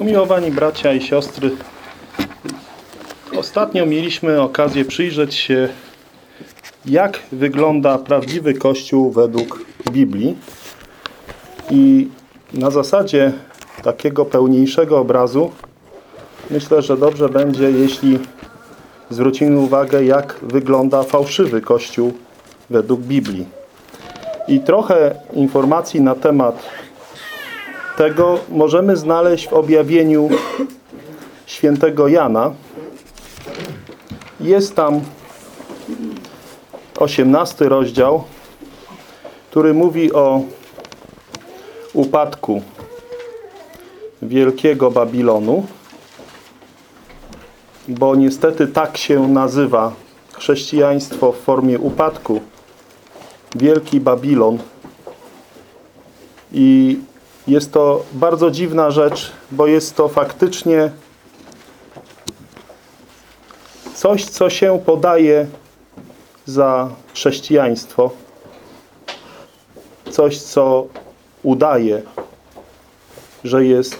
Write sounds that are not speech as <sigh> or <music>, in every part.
Umiłowani bracia i siostry, ostatnio mieliśmy okazję przyjrzeć się, jak wygląda prawdziwy Kościół według Biblii. I na zasadzie takiego pełniejszego obrazu myślę, że dobrze będzie, jeśli zwrócimy uwagę, jak wygląda fałszywy Kościół według Biblii. I trochę informacji na temat tego możemy znaleźć w objawieniu świętego Jana. Jest tam 18 rozdział, który mówi o upadku wielkiego Babilonu, bo niestety tak się nazywa chrześcijaństwo w formie upadku. Wielki Babilon. I jest to bardzo dziwna rzecz, bo jest to faktycznie coś, co się podaje za chrześcijaństwo. Coś, co udaje, że jest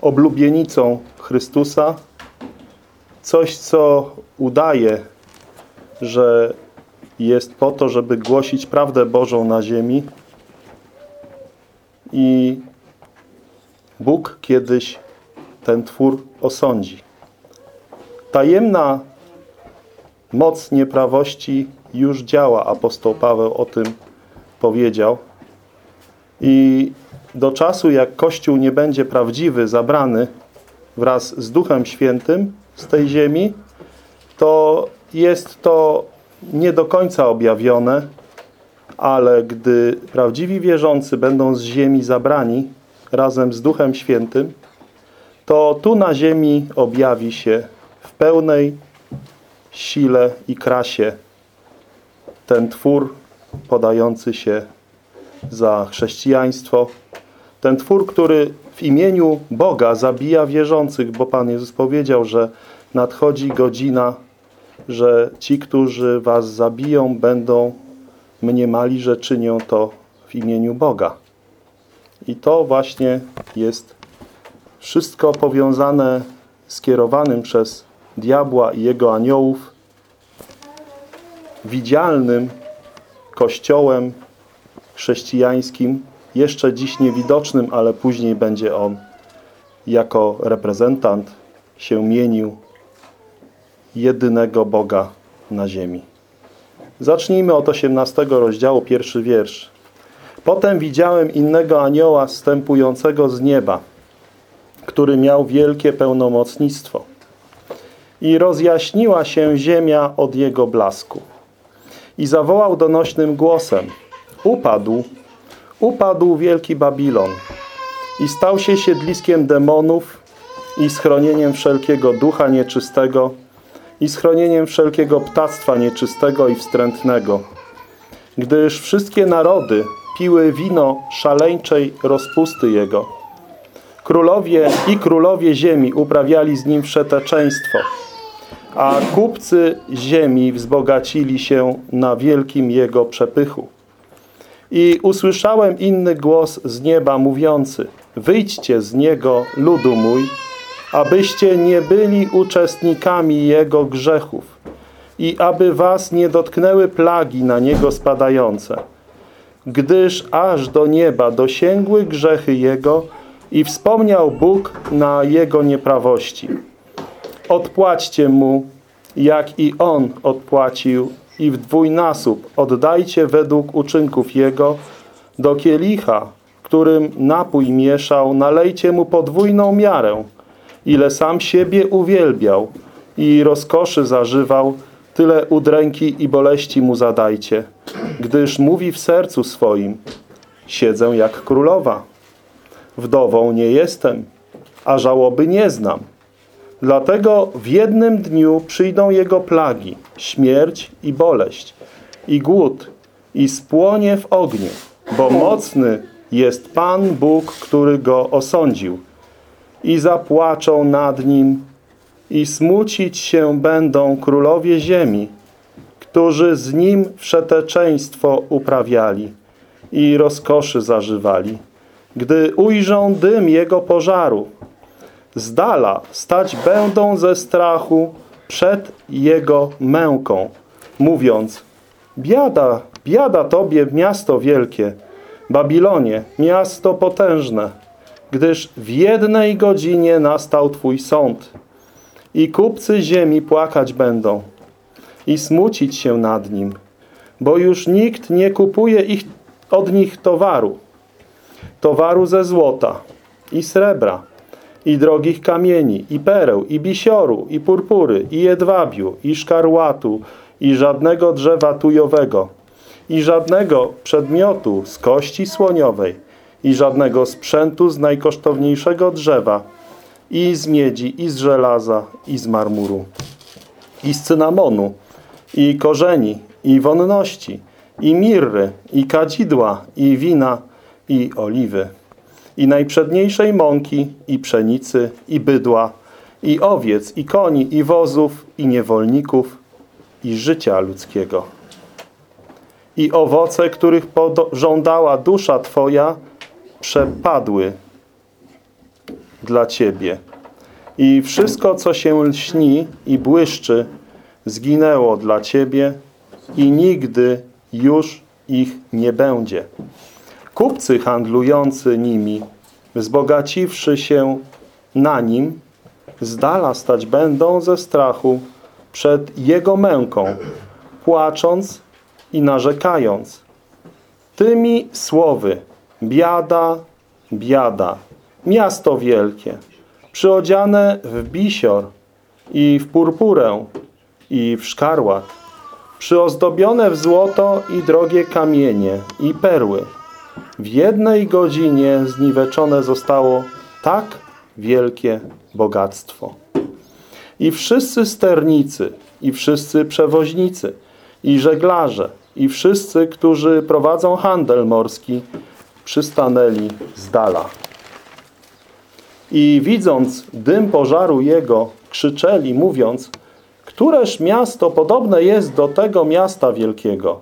oblubienicą Chrystusa. Coś, co udaje, że jest po to, żeby głosić prawdę Bożą na ziemi. I Bóg kiedyś ten twór osądzi. Tajemna moc nieprawości już działa. Apostoł Paweł o tym powiedział. I do czasu, jak Kościół nie będzie prawdziwy, zabrany wraz z Duchem Świętym z tej ziemi, to jest to nie do końca objawione, ale gdy prawdziwi wierzący będą z ziemi zabrani, razem z Duchem Świętym, to tu na ziemi objawi się w pełnej sile i krasie ten twór podający się za chrześcijaństwo. Ten twór, który w imieniu Boga zabija wierzących, bo Pan Jezus powiedział, że nadchodzi godzina, że ci, którzy was zabiją, będą mniemali, że czynią to w imieniu Boga. I to właśnie jest wszystko powiązane skierowanym przez diabła i jego aniołów widzialnym kościołem chrześcijańskim, jeszcze dziś niewidocznym, ale później będzie on jako reprezentant się mienił jedynego Boga na ziemi. Zacznijmy od 18 rozdziału, pierwszy wiersz. Potem widziałem innego anioła wstępującego z nieba, który miał wielkie pełnomocnictwo. I rozjaśniła się ziemia od jego blasku. I zawołał donośnym głosem. Upadł, upadł wielki Babilon i stał się siedliskiem demonów i schronieniem wszelkiego ducha nieczystego i schronieniem wszelkiego ptactwa nieczystego i wstrętnego. Gdyż wszystkie narody piły wino szaleńczej rozpusty Jego. Królowie i królowie ziemi uprawiali z nim wszeteczeństwo, a kupcy ziemi wzbogacili się na wielkim Jego przepychu. I usłyszałem inny głos z nieba mówiący, wyjdźcie z Niego, ludu mój, abyście nie byli uczestnikami Jego grzechów i aby was nie dotknęły plagi na Niego spadające gdyż aż do nieba dosięgły grzechy Jego i wspomniał Bóg na Jego nieprawości. Odpłaćcie Mu, jak i On odpłacił i w dwójnasób oddajcie według uczynków Jego do kielicha, którym napój mieszał, nalejcie Mu podwójną miarę, ile sam siebie uwielbiał i rozkoszy zażywał, tyle udręki i boleści Mu zadajcie gdyż mówi w sercu swoim, siedzę jak królowa. Wdową nie jestem, a żałoby nie znam. Dlatego w jednym dniu przyjdą jego plagi, śmierć i boleść, i głód, i spłonie w ogniu, bo mocny jest Pan Bóg, który go osądził. I zapłaczą nad nim, i smucić się będą królowie ziemi, którzy z nim wszeteczeństwo uprawiali i rozkoszy zażywali, gdy ujrzą dym jego pożaru. z dala stać będą ze strachu przed jego męką, mówiąc Biada, biada tobie, miasto wielkie, Babilonie, miasto potężne, gdyż w jednej godzinie nastał Twój sąd i kupcy ziemi płakać będą i smucić się nad nim, bo już nikt nie kupuje ich, od nich towaru, towaru ze złota i srebra, i drogich kamieni, i pereł, i bisioru, i purpury, i jedwabiu, i szkarłatu, i żadnego drzewa tujowego, i żadnego przedmiotu z kości słoniowej, i żadnego sprzętu z najkosztowniejszego drzewa, i z miedzi, i z żelaza, i z marmuru, i z cynamonu, i korzeni, i wonności, i mirry, i kadzidła, i wina, i oliwy, i najprzedniejszej mąki, i pszenicy, i bydła, i owiec, i koni, i wozów, i niewolników, i życia ludzkiego. I owoce, których żądała dusza Twoja, przepadły dla Ciebie. I wszystko, co się lśni i błyszczy, zginęło dla Ciebie i nigdy już ich nie będzie. Kupcy handlujący nimi, wzbogaciwszy się na nim, z dala stać będą ze strachu przed Jego męką, płacząc i narzekając. Tymi słowy biada, biada, miasto wielkie, przyodziane w bisior i w purpurę i w szkarłat, przyozdobione w złoto i drogie kamienie i perły. W jednej godzinie zniweczone zostało tak wielkie bogactwo. I wszyscy sternicy, i wszyscy przewoźnicy, i żeglarze, i wszyscy, którzy prowadzą handel morski, przystanęli z dala. I widząc dym pożaru jego, krzyczeli, mówiąc, któreż miasto podobne jest do tego miasta wielkiego?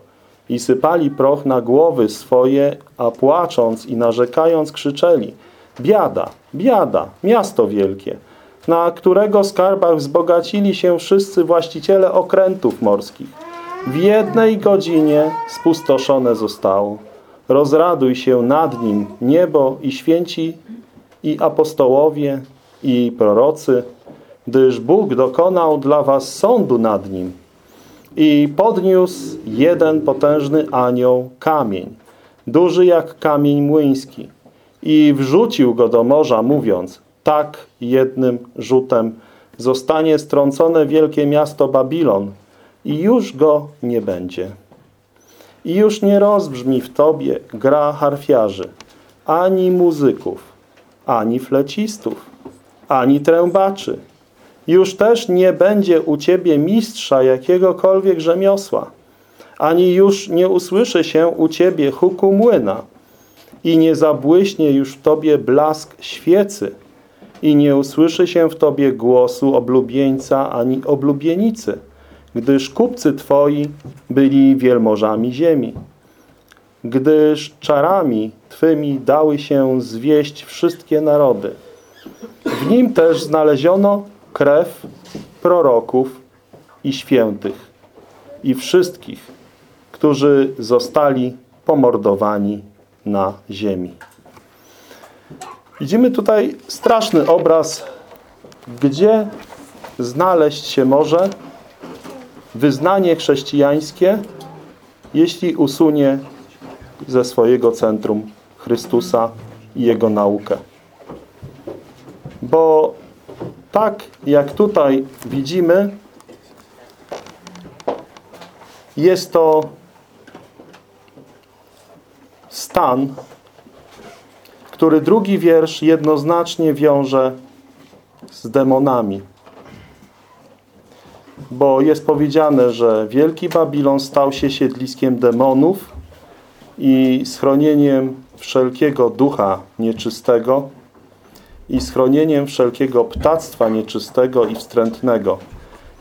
I sypali proch na głowy swoje, a płacząc i narzekając krzyczeli, biada, biada, miasto wielkie, na którego skarbach wzbogacili się wszyscy właściciele okrętów morskich. W jednej godzinie spustoszone zostało. Rozraduj się nad nim niebo i święci i apostołowie i prorocy, gdyż Bóg dokonał dla was sądu nad nim i podniósł jeden potężny anioł kamień, duży jak kamień młyński i wrzucił go do morza, mówiąc tak jednym rzutem zostanie strącone wielkie miasto Babilon i już go nie będzie. I już nie rozbrzmi w tobie gra harfiarzy, ani muzyków, ani flecistów, ani trębaczy. Już też nie będzie u ciebie mistrza jakiegokolwiek rzemiosła, ani już nie usłyszy się u ciebie huku młyna i nie zabłyśnie już w tobie blask świecy i nie usłyszy się w tobie głosu oblubieńca ani oblubienicy, gdyż kupcy twoi byli wielmożami ziemi gdyż czarami Twymi dały się zwieść wszystkie narody. W nim też znaleziono krew proroków i świętych i wszystkich, którzy zostali pomordowani na ziemi. Widzimy tutaj straszny obraz, gdzie znaleźć się może wyznanie chrześcijańskie, jeśli usunie ze swojego centrum Chrystusa i Jego naukę. Bo tak jak tutaj widzimy, jest to stan, który drugi wiersz jednoznacznie wiąże z demonami. Bo jest powiedziane, że Wielki Babilon stał się siedliskiem demonów, i schronieniem wszelkiego ducha nieczystego i schronieniem wszelkiego ptactwa nieczystego i wstrętnego.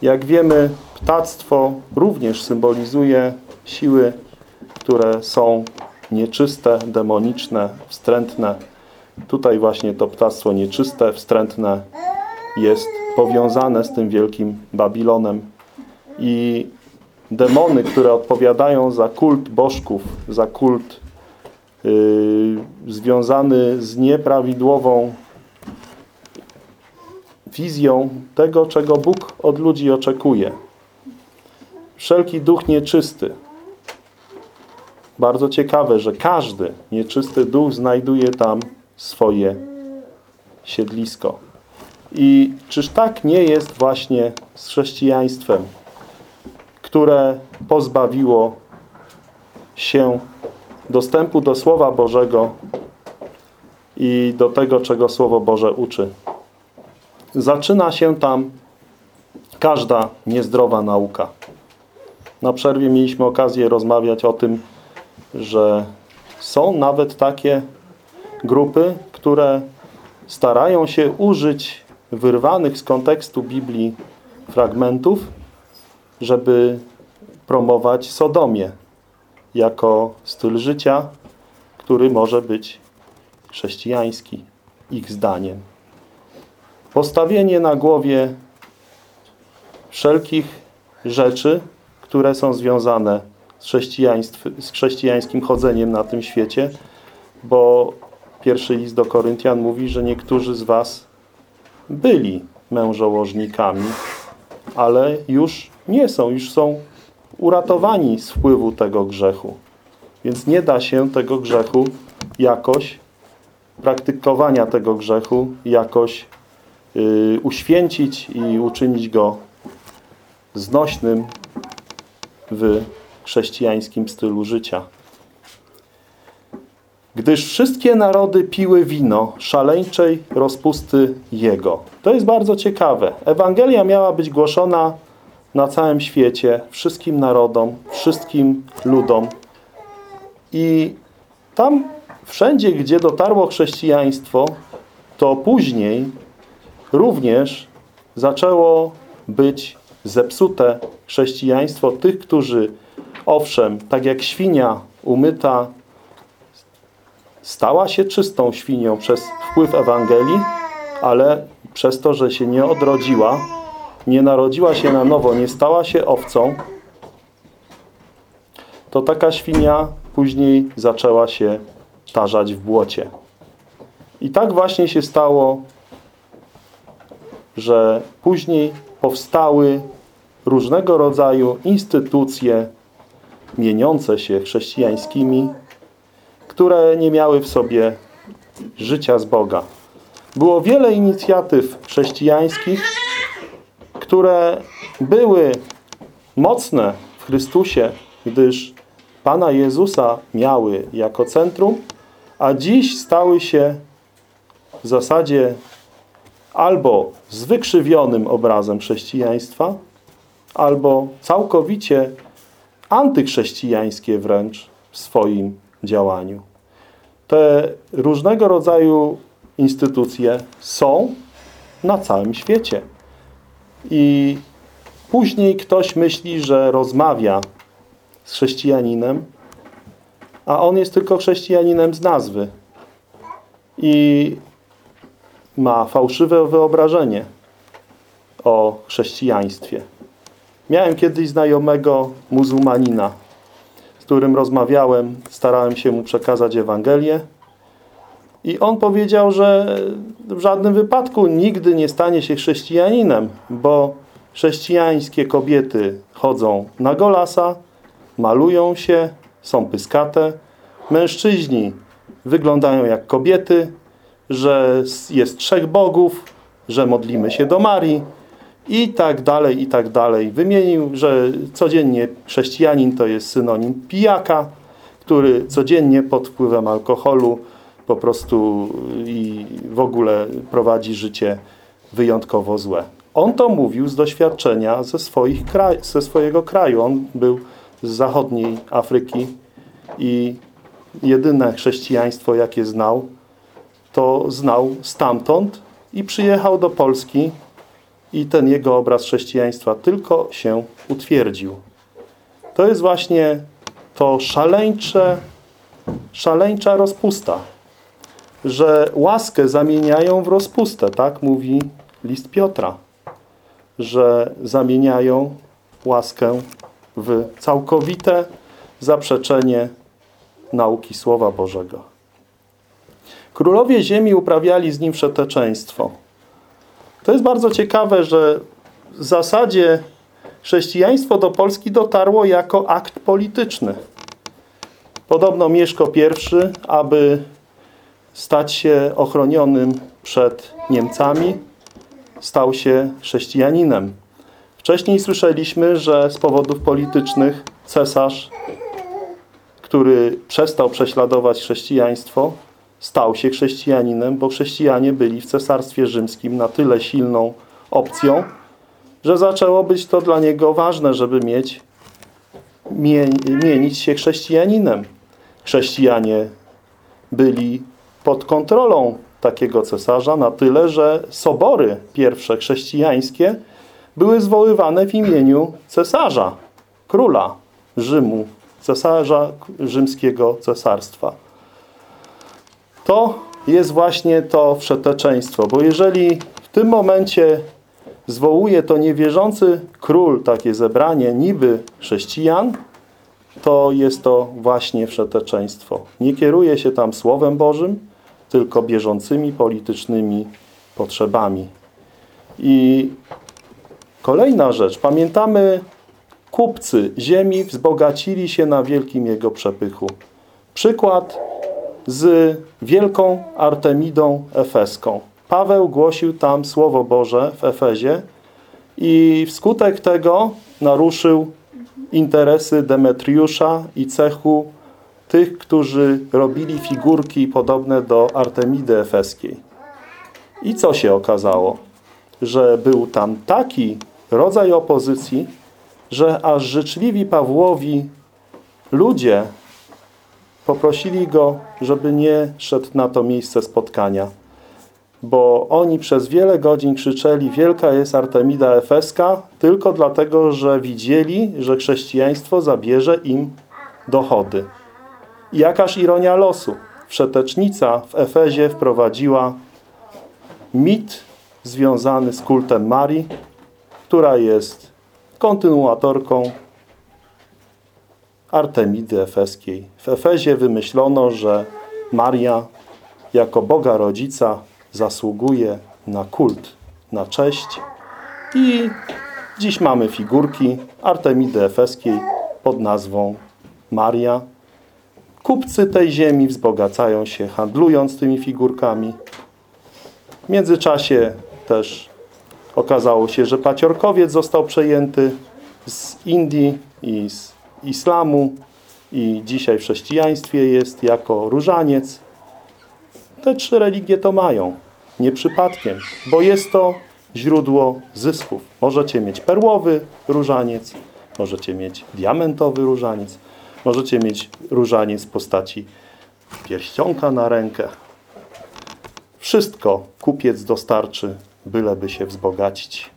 Jak wiemy, ptactwo również symbolizuje siły, które są nieczyste, demoniczne, wstrętne tutaj właśnie to ptactwo nieczyste, wstrętne jest powiązane z tym wielkim Babilonem i demony, które odpowiadają za kult bożków, za kult związany z nieprawidłową wizją tego, czego Bóg od ludzi oczekuje. Wszelki duch nieczysty. Bardzo ciekawe, że każdy nieczysty duch znajduje tam swoje siedlisko. I czyż tak nie jest właśnie z chrześcijaństwem, które pozbawiło się dostępu do Słowa Bożego i do tego, czego Słowo Boże uczy. Zaczyna się tam każda niezdrowa nauka. Na przerwie mieliśmy okazję rozmawiać o tym, że są nawet takie grupy, które starają się użyć wyrwanych z kontekstu Biblii fragmentów, żeby promować sodomię jako styl życia, który może być chrześcijański, ich zdaniem. Postawienie na głowie wszelkich rzeczy, które są związane z, z chrześcijańskim chodzeniem na tym świecie, bo pierwszy list do Koryntian mówi, że niektórzy z was byli mężołożnikami, ale już nie są, już są uratowani z wpływu tego grzechu. Więc nie da się tego grzechu jakoś, praktykowania tego grzechu jakoś yy, uświęcić i uczynić go znośnym w chrześcijańskim stylu życia. Gdyż wszystkie narody piły wino szaleńczej rozpusty Jego. To jest bardzo ciekawe. Ewangelia miała być głoszona na całym świecie, wszystkim narodom, wszystkim ludom. I tam wszędzie, gdzie dotarło chrześcijaństwo, to później również zaczęło być zepsute chrześcijaństwo tych, którzy owszem, tak jak świnia umyta stała się czystą świnią przez wpływ Ewangelii, ale przez to, że się nie odrodziła, nie narodziła się na nowo, nie stała się owcą, to taka świnia później zaczęła się tarzać w błocie. I tak właśnie się stało, że później powstały różnego rodzaju instytucje mieniące się chrześcijańskimi, które nie miały w sobie życia z Boga. Było wiele inicjatyw chrześcijańskich, które były mocne w Chrystusie, gdyż Pana Jezusa miały jako centrum, a dziś stały się w zasadzie albo z wykrzywionym obrazem chrześcijaństwa, albo całkowicie antychrześcijańskie wręcz w swoim działaniu. Te różnego rodzaju instytucje są na całym świecie. I później ktoś myśli, że rozmawia z chrześcijaninem, a on jest tylko chrześcijaninem z nazwy. I ma fałszywe wyobrażenie o chrześcijaństwie. Miałem kiedyś znajomego muzułmanina, z którym rozmawiałem, starałem się mu przekazać Ewangelię i on powiedział, że w żadnym wypadku nigdy nie stanie się chrześcijaninem, bo chrześcijańskie kobiety chodzą na golasa, malują się, są pyskate, mężczyźni wyglądają jak kobiety, że jest trzech bogów, że modlimy się do Marii i tak dalej, i tak dalej. Wymienił, że codziennie chrześcijanin to jest synonim pijaka, który codziennie pod wpływem alkoholu po prostu i w ogóle prowadzi życie wyjątkowo złe. On to mówił z doświadczenia ze, swoich kraj, ze swojego kraju. On był z zachodniej Afryki i jedyne chrześcijaństwo, jakie znał, to znał stamtąd i przyjechał do Polski i ten jego obraz chrześcijaństwa tylko się utwierdził. To jest właśnie to szaleńcze, szaleńcza rozpusta. Że łaskę zamieniają w rozpustę, tak mówi list Piotra, że zamieniają łaskę w całkowite zaprzeczenie nauki Słowa Bożego. Królowie ziemi uprawiali z nim wszeteczeństwo. To jest bardzo ciekawe, że w zasadzie chrześcijaństwo do Polski dotarło jako akt polityczny. Podobno Mieszko I, aby stać się ochronionym przed Niemcami, stał się chrześcijaninem. Wcześniej słyszeliśmy, że z powodów politycznych cesarz, który przestał prześladować chrześcijaństwo, stał się chrześcijaninem, bo chrześcijanie byli w cesarstwie rzymskim na tyle silną opcją, że zaczęło być to dla niego ważne, żeby mieć mienić się chrześcijaninem. Chrześcijanie byli pod kontrolą takiego cesarza na tyle, że sobory pierwsze chrześcijańskie były zwoływane w imieniu cesarza, króla Rzymu, cesarza rzymskiego cesarstwa. To jest właśnie to wszeteczeństwo, bo jeżeli w tym momencie zwołuje to niewierzący król takie zebranie niby chrześcijan, to jest to właśnie wszeteczeństwo. Nie kieruje się tam Słowem Bożym, tylko bieżącymi politycznymi potrzebami. I kolejna rzecz. Pamiętamy, kupcy ziemi wzbogacili się na wielkim jego przepychu. Przykład z wielką Artemidą Efeską. Paweł głosił tam Słowo Boże w Efezie i wskutek tego naruszył interesy Demetriusza i cechu tych, którzy robili figurki podobne do Artemidy Efeskiej. I co się okazało? Że był tam taki rodzaj opozycji, że aż życzliwi Pawłowi ludzie poprosili go, żeby nie szedł na to miejsce spotkania. Bo oni przez wiele godzin krzyczeli wielka jest Artemida Efeska tylko dlatego, że widzieli, że chrześcijaństwo zabierze im dochody. Jakaż ironia losu. Wszetecznica w Efezie wprowadziła mit związany z kultem Marii, która jest kontynuatorką Artemidy Efeskiej. W Efezie wymyślono, że Maria jako Boga Rodzica zasługuje na kult, na cześć i dziś mamy figurki Artemidy Efeskiej pod nazwą Maria. Kupcy tej ziemi wzbogacają się handlując tymi figurkami. W międzyczasie też okazało się, że paciorkowiec został przejęty z Indii i z islamu i dzisiaj w chrześcijaństwie jest jako różaniec. Te trzy religie to mają. Nie przypadkiem, bo jest to źródło zysków. Możecie mieć perłowy różaniec, możecie mieć diamentowy różaniec, możecie mieć różaniec w postaci pierścionka na rękę. Wszystko kupiec dostarczy, byleby się wzbogacić.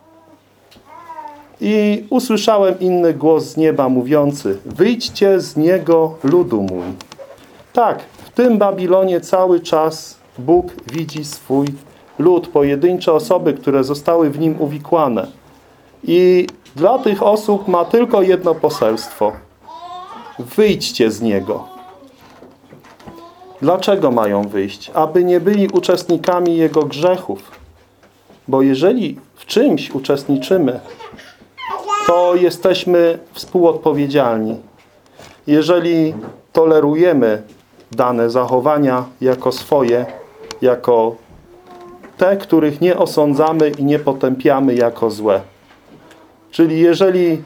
I usłyszałem inny głos z nieba mówiący Wyjdźcie z niego, ludu mój. Tak, w tym Babilonie cały czas Bóg widzi swój lud, pojedyncze osoby, które zostały w nim uwikłane. I dla tych osób ma tylko jedno poselstwo. Wyjdźcie z niego. Dlaczego mają wyjść? Aby nie byli uczestnikami jego grzechów. Bo jeżeli w czymś uczestniczymy, to jesteśmy współodpowiedzialni. Jeżeli tolerujemy dane zachowania jako swoje, jako te, których nie osądzamy i nie potępiamy jako złe. Czyli jeżeli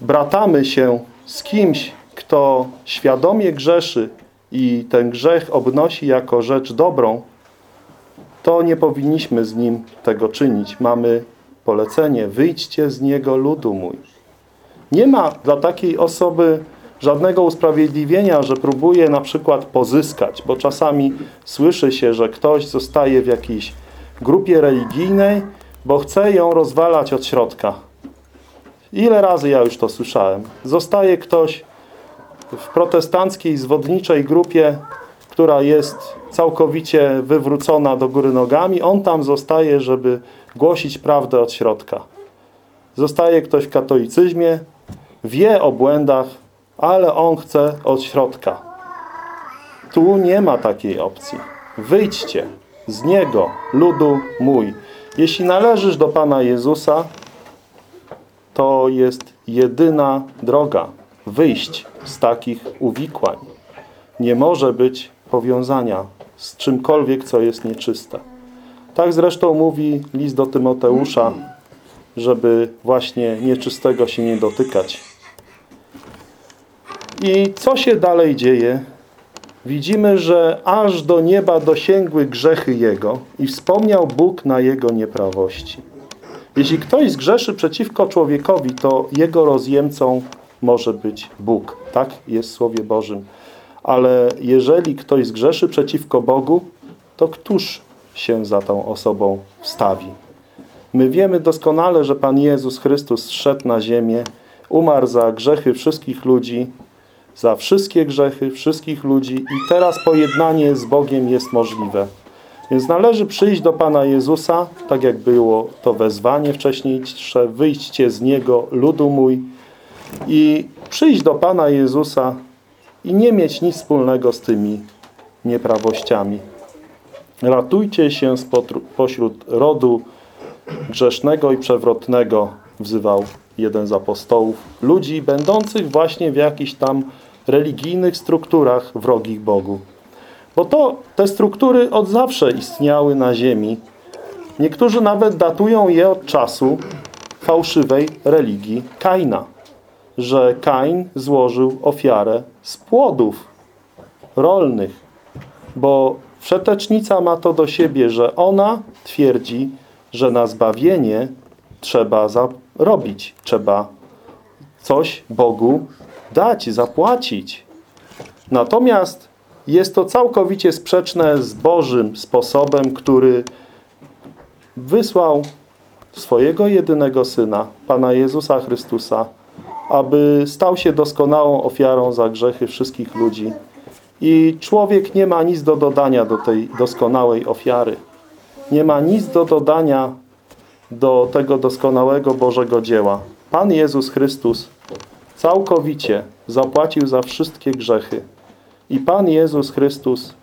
bratamy się z kimś, kto świadomie grzeszy i ten grzech obnosi jako rzecz dobrą, to nie powinniśmy z nim tego czynić. Mamy polecenie, wyjdźcie z niego ludu mój. Nie ma dla takiej osoby żadnego usprawiedliwienia, że próbuje na przykład pozyskać, bo czasami słyszy się, że ktoś zostaje w jakiejś grupie religijnej, bo chce ją rozwalać od środka. Ile razy ja już to słyszałem? Zostaje ktoś w protestanckiej, zwodniczej grupie, która jest całkowicie wywrócona do góry nogami, on tam zostaje, żeby głosić prawdę od środka. Zostaje ktoś w katolicyzmie, wie o błędach, ale on chce od środka. Tu nie ma takiej opcji. Wyjdźcie z Niego, ludu mój. Jeśli należysz do Pana Jezusa, to jest jedyna droga wyjść z takich uwikłań. Nie może być powiązania z czymkolwiek, co jest nieczyste. Tak zresztą mówi list do Tymoteusza, żeby właśnie nieczystego się nie dotykać. I co się dalej dzieje? Widzimy, że aż do nieba dosięgły grzechy Jego i wspomniał Bóg na Jego nieprawości. Jeśli ktoś zgrzeszy przeciwko człowiekowi, to jego rozjemcą może być Bóg. Tak jest w Słowie Bożym. Ale jeżeli ktoś zgrzeszy przeciwko Bogu, to któż się za tą osobą wstawi? My wiemy doskonale, że Pan Jezus Chrystus zszedł na ziemię, umarł za grzechy wszystkich ludzi, za wszystkie grzechy wszystkich ludzi i teraz pojednanie z Bogiem jest możliwe. Więc należy przyjść do Pana Jezusa, tak jak było to wezwanie wcześniejsze, wyjdźcie z Niego, ludu mój, i przyjść do Pana Jezusa i nie mieć nic wspólnego z tymi nieprawościami. Ratujcie się pośród rodu grzesznego i przewrotnego, wzywał jeden z apostołów, ludzi będących właśnie w jakichś tam religijnych strukturach wrogich Bogu. Bo to te struktury od zawsze istniały na ziemi. Niektórzy nawet datują je od czasu fałszywej religii Kaina. Że Kain złożył ofiarę z płodów rolnych. Bo wszetecznica ma to do siebie, że ona twierdzi, że na zbawienie trzeba zarobić. Trzeba coś Bogu dać, zapłacić. Natomiast jest to całkowicie sprzeczne z Bożym sposobem, który wysłał swojego jedynego Syna, Pana Jezusa Chrystusa, aby stał się doskonałą ofiarą za grzechy wszystkich ludzi. I człowiek nie ma nic do dodania do tej doskonałej ofiary. Nie ma nic do dodania do tego doskonałego Bożego dzieła. Pan Jezus Chrystus całkowicie zapłacił za wszystkie grzechy. I Pan Jezus Chrystus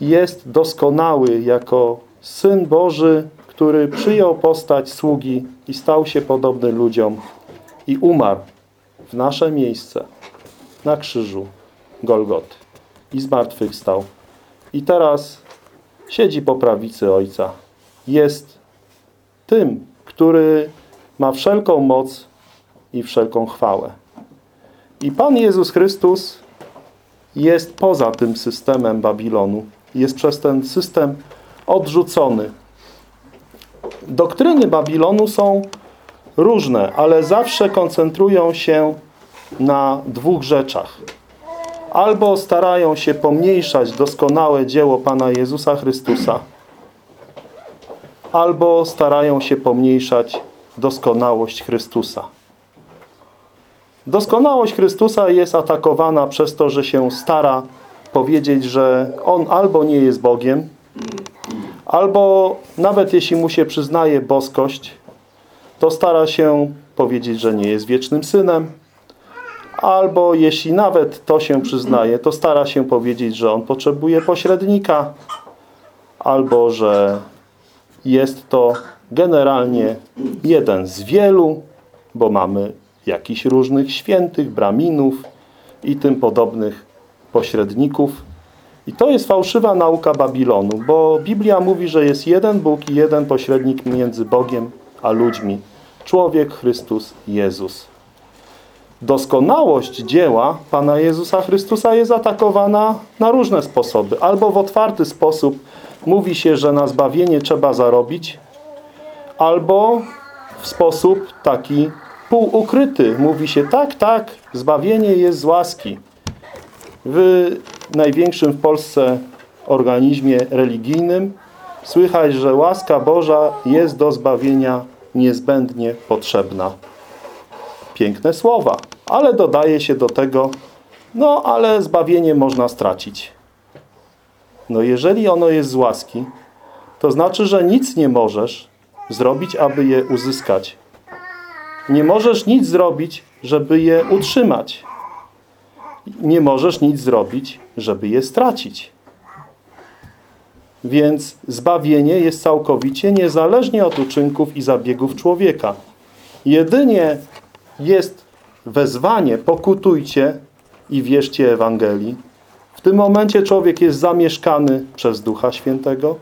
jest doskonały jako Syn Boży, który przyjął postać sługi i stał się podobny ludziom i umarł w nasze miejsce na krzyżu Golgoty i zmartwychwstał. I teraz siedzi po prawicy Ojca. Jest tym, który ma wszelką moc i wszelką chwałę. I Pan Jezus Chrystus jest poza tym systemem Babilonu. Jest przez ten system odrzucony. Doktryny Babilonu są różne, ale zawsze koncentrują się na dwóch rzeczach. Albo starają się pomniejszać doskonałe dzieło Pana Jezusa Chrystusa, albo starają się pomniejszać doskonałość Chrystusa. Doskonałość Chrystusa jest atakowana przez to, że się stara powiedzieć, że On albo nie jest Bogiem, albo nawet jeśli mu się przyznaje boskość, to stara się powiedzieć, że nie jest wiecznym Synem, albo jeśli nawet to się przyznaje, to stara się powiedzieć, że On potrzebuje pośrednika, albo że jest to generalnie jeden z wielu, bo mamy jakichś różnych świętych, braminów i tym podobnych pośredników. I to jest fałszywa nauka Babilonu, bo Biblia mówi, że jest jeden Bóg i jeden pośrednik między Bogiem a ludźmi. Człowiek Chrystus Jezus. Doskonałość dzieła Pana Jezusa Chrystusa jest atakowana na różne sposoby. Albo w otwarty sposób mówi się, że na zbawienie trzeba zarobić, albo w sposób taki półukryty. Mówi się, tak, tak, zbawienie jest z łaski. W największym w Polsce organizmie religijnym słychać, że łaska Boża jest do zbawienia niezbędnie potrzebna. Piękne słowa, ale dodaje się do tego, no ale zbawienie można stracić. No jeżeli ono jest z łaski, to znaczy, że nic nie możesz zrobić, aby je uzyskać. Nie możesz nic zrobić, żeby je utrzymać. Nie możesz nic zrobić, żeby je stracić. Więc zbawienie jest całkowicie niezależnie od uczynków i zabiegów człowieka. Jedynie jest wezwanie, pokutujcie i wierzcie Ewangelii. W tym momencie człowiek jest zamieszkany przez Ducha Świętego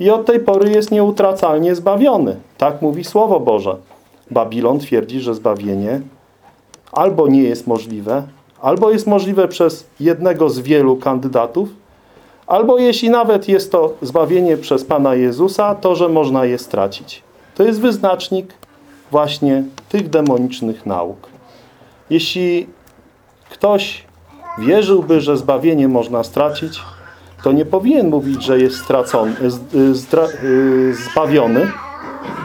i od tej pory jest nieutracalnie zbawiony. Tak mówi Słowo Boże. Babilon twierdzi, że zbawienie albo nie jest możliwe, albo jest możliwe przez jednego z wielu kandydatów, albo jeśli nawet jest to zbawienie przez Pana Jezusa, to, że można je stracić. To jest wyznacznik właśnie tych demonicznych nauk. Jeśli ktoś wierzyłby, że zbawienie można stracić, to nie powinien mówić, że jest stracony, zdra, zbawiony.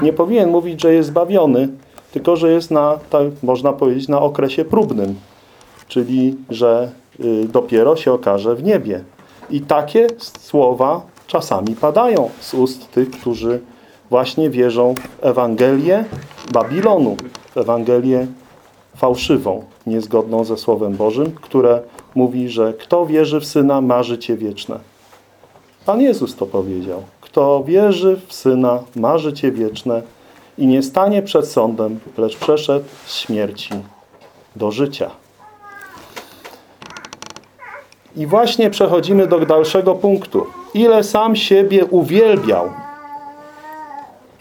Nie powinien mówić, że jest zbawiony, tylko że jest na, tak można powiedzieć, na okresie próbnym. Czyli, że dopiero się okaże w niebie. I takie słowa czasami padają z ust tych, którzy właśnie wierzą w Ewangelię Babilonu, w Ewangelię fałszywą, niezgodną ze Słowem Bożym, które mówi, że kto wierzy w Syna ma życie wieczne. Pan Jezus to powiedział. Kto wierzy w Syna ma życie wieczne i nie stanie przed sądem, lecz przeszedł z śmierci do życia. I właśnie przechodzimy do dalszego punktu. Ile sam siebie uwielbiał.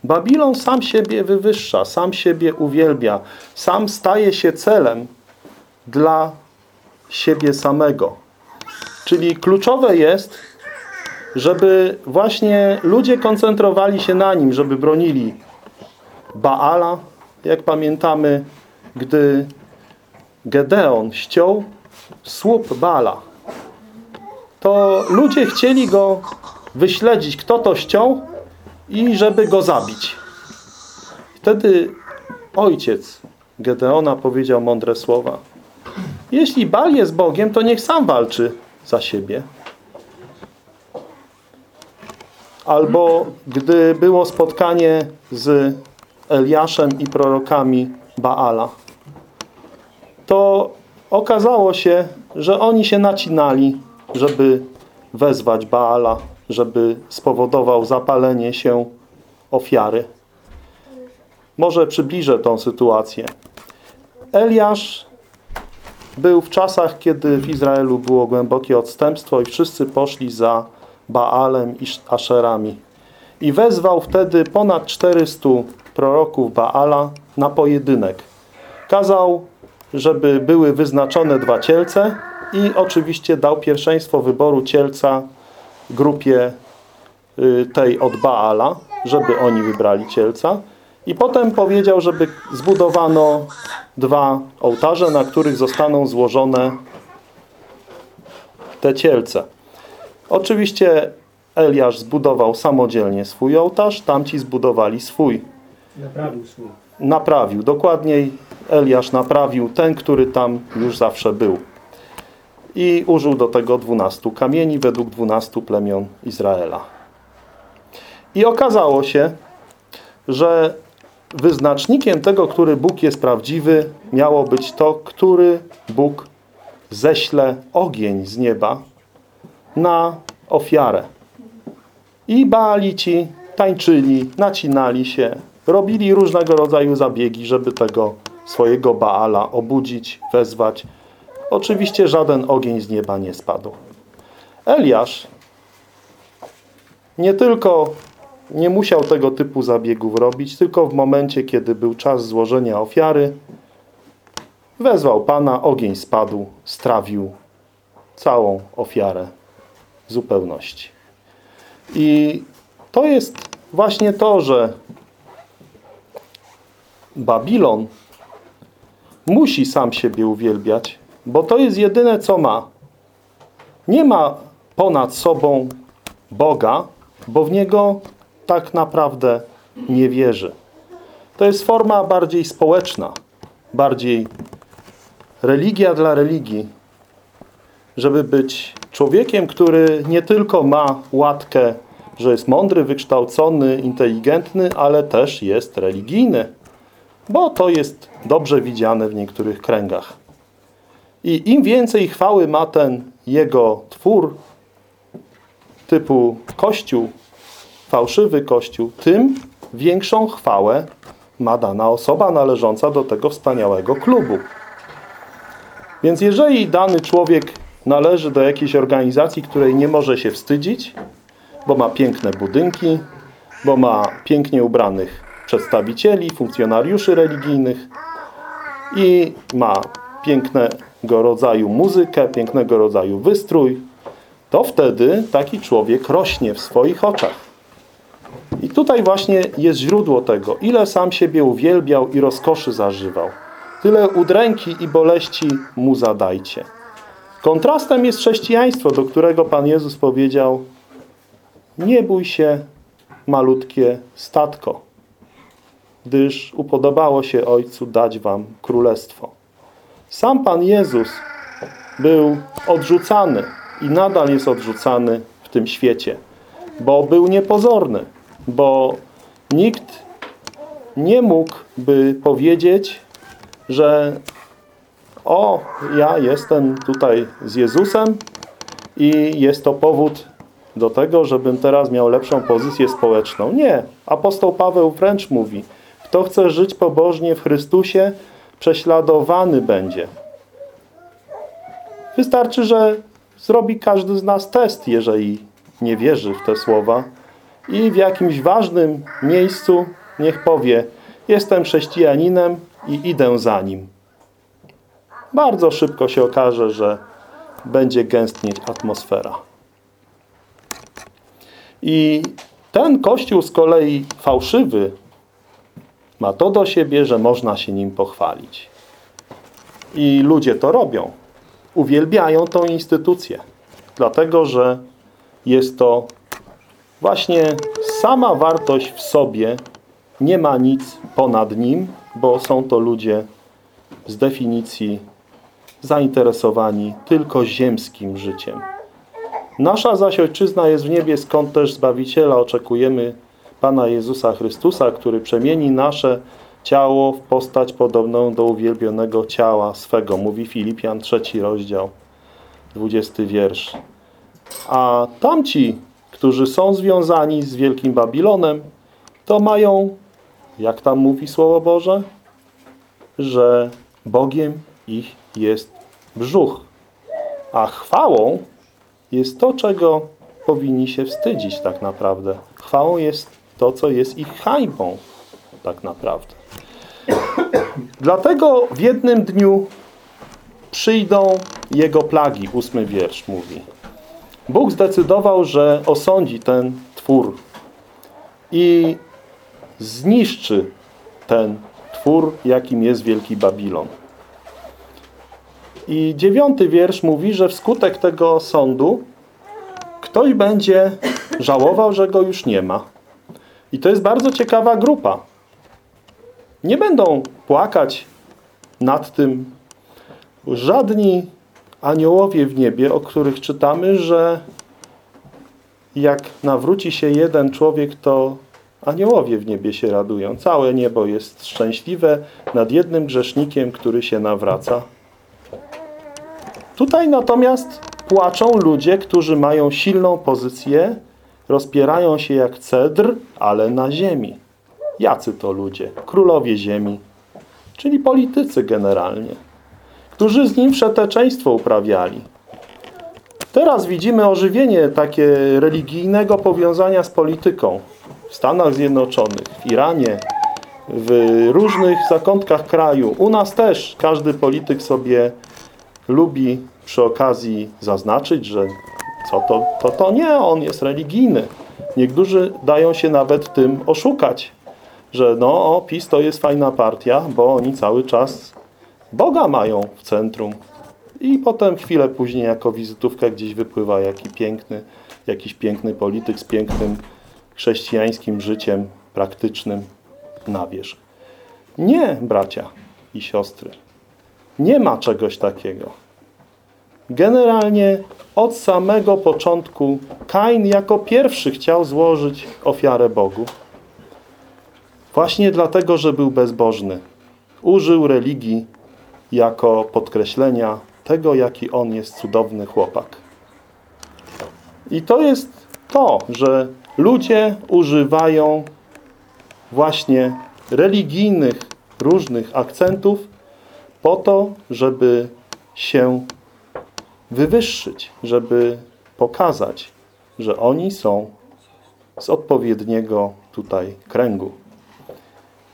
Babilon sam siebie wywyższa, sam siebie uwielbia. Sam staje się celem dla siebie samego. Czyli kluczowe jest, żeby właśnie ludzie koncentrowali się na nim, żeby bronili Baala, jak pamiętamy, gdy Gedeon ściął słup Baala to ludzie chcieli go wyśledzić, kto to ściął i żeby go zabić. Wtedy ojciec Gedeona powiedział mądre słowa. Jeśli Bal jest Bogiem, to niech sam walczy za siebie. Albo gdy było spotkanie z Eliaszem i prorokami Baala, to okazało się, że oni się nacinali żeby wezwać Baala, żeby spowodował zapalenie się ofiary. Może przybliżę tą sytuację. Eliasz był w czasach, kiedy w Izraelu było głębokie odstępstwo i wszyscy poszli za Baalem i Aszerami. I wezwał wtedy ponad 400 proroków Baala na pojedynek. Kazał, żeby były wyznaczone dwa cielce i oczywiście dał pierwszeństwo wyboru cielca grupie y, tej od Baala, żeby oni wybrali cielca. I potem powiedział, żeby zbudowano dwa ołtarze, na których zostaną złożone te cielce. Oczywiście Eliasz zbudował samodzielnie swój ołtarz, tamci zbudowali swój. Naprawił swój. Naprawił. Dokładniej Eliasz naprawił ten, który tam już zawsze był i użył do tego dwunastu kamieni według dwunastu plemion Izraela. I okazało się, że wyznacznikiem tego, który Bóg jest prawdziwy, miało być to, który Bóg ześle ogień z nieba na ofiarę. I Baalici tańczyli, nacinali się, robili różnego rodzaju zabiegi, żeby tego swojego Baala obudzić, wezwać, Oczywiście żaden ogień z nieba nie spadł. Eliasz nie tylko nie musiał tego typu zabiegów robić, tylko w momencie, kiedy był czas złożenia ofiary, wezwał Pana, ogień spadł, strawił całą ofiarę zupełności. I to jest właśnie to, że Babilon musi sam siebie uwielbiać, bo to jest jedyne, co ma. Nie ma ponad sobą Boga, bo w Niego tak naprawdę nie wierzy. To jest forma bardziej społeczna, bardziej religia dla religii, żeby być Człowiekiem, który nie tylko ma łatkę, że jest mądry, wykształcony, inteligentny, ale też jest religijny, bo to jest dobrze widziane w niektórych kręgach. I im więcej chwały ma ten jego twór, typu kościół, fałszywy kościół, tym większą chwałę ma dana osoba należąca do tego wspaniałego klubu. Więc jeżeli dany człowiek należy do jakiejś organizacji, której nie może się wstydzić, bo ma piękne budynki, bo ma pięknie ubranych przedstawicieli, funkcjonariuszy religijnych i ma pięknego rodzaju muzykę, pięknego rodzaju wystrój, to wtedy taki człowiek rośnie w swoich oczach. I tutaj właśnie jest źródło tego, ile sam siebie uwielbiał i rozkoszy zażywał. Tyle udręki i boleści mu zadajcie. Kontrastem jest chrześcijaństwo, do którego Pan Jezus powiedział nie bój się, malutkie statko, gdyż upodobało się Ojcu dać wam królestwo. Sam Pan Jezus był odrzucany i nadal jest odrzucany w tym świecie, bo był niepozorny, bo nikt nie mógłby powiedzieć, że o, ja jestem tutaj z Jezusem i jest to powód do tego, żebym teraz miał lepszą pozycję społeczną. Nie. Apostoł Paweł wręcz mówi, kto chce żyć pobożnie w Chrystusie, prześladowany będzie. Wystarczy, że zrobi każdy z nas test, jeżeli nie wierzy w te słowa i w jakimś ważnym miejscu niech powie jestem chrześcijaninem i idę za nim. Bardzo szybko się okaże, że będzie gęstnieć atmosfera. I ten kościół z kolei fałszywy ma to do siebie, że można się nim pochwalić. I ludzie to robią. Uwielbiają tą instytucję. Dlatego, że jest to właśnie sama wartość w sobie. Nie ma nic ponad nim, bo są to ludzie z definicji zainteresowani tylko ziemskim życiem. Nasza zaś Ojczyzna jest w niebie, skąd też Zbawiciela oczekujemy Pana Jezusa Chrystusa, który przemieni nasze ciało w postać podobną do uwielbionego ciała swego. Mówi Filipian, trzeci rozdział, dwudziesty wiersz. A tamci, którzy są związani z Wielkim Babilonem, to mają, jak tam mówi Słowo Boże, że Bogiem ich jest brzuch, a chwałą jest to, czego powinni się wstydzić tak naprawdę. Chwałą jest to, co jest ich hańbą tak naprawdę. <clears throat> Dlatego w jednym dniu przyjdą jego plagi, ósmy wiersz mówi. Bóg zdecydował, że osądzi ten twór i zniszczy ten twór, jakim jest Wielki Babilon. I dziewiąty wiersz mówi, że wskutek tego sądu ktoś będzie żałował, że go już nie ma. I to jest bardzo ciekawa grupa. Nie będą płakać nad tym żadni aniołowie w niebie, o których czytamy, że jak nawróci się jeden człowiek, to aniołowie w niebie się radują. Całe niebo jest szczęśliwe nad jednym grzesznikiem, który się nawraca. Tutaj natomiast płaczą ludzie, którzy mają silną pozycję, rozpierają się jak cedr, ale na ziemi. Jacy to ludzie? Królowie ziemi, czyli politycy generalnie, którzy z nim wszeteczeństwo uprawiali. Teraz widzimy ożywienie takie religijnego powiązania z polityką w Stanach Zjednoczonych, w Iranie, w różnych zakątkach kraju. U nas też każdy polityk sobie lubi przy okazji zaznaczyć, że co to, to, to nie, on jest religijny. Niektórzy dają się nawet tym oszukać, że no, o, PiS to jest fajna partia, bo oni cały czas Boga mają w centrum. I potem chwilę później jako wizytówka gdzieś wypływa jaki piękny, jakiś piękny polityk z pięknym chrześcijańskim życiem praktycznym na wierzch. Nie, bracia i siostry. Nie ma czegoś takiego. Generalnie od samego początku Kain jako pierwszy chciał złożyć ofiarę Bogu. Właśnie dlatego, że był bezbożny. Użył religii jako podkreślenia tego, jaki on jest cudowny chłopak. I to jest to, że ludzie używają właśnie religijnych różnych akcentów po to, żeby się wywyższyć, żeby pokazać, że oni są z odpowiedniego tutaj kręgu.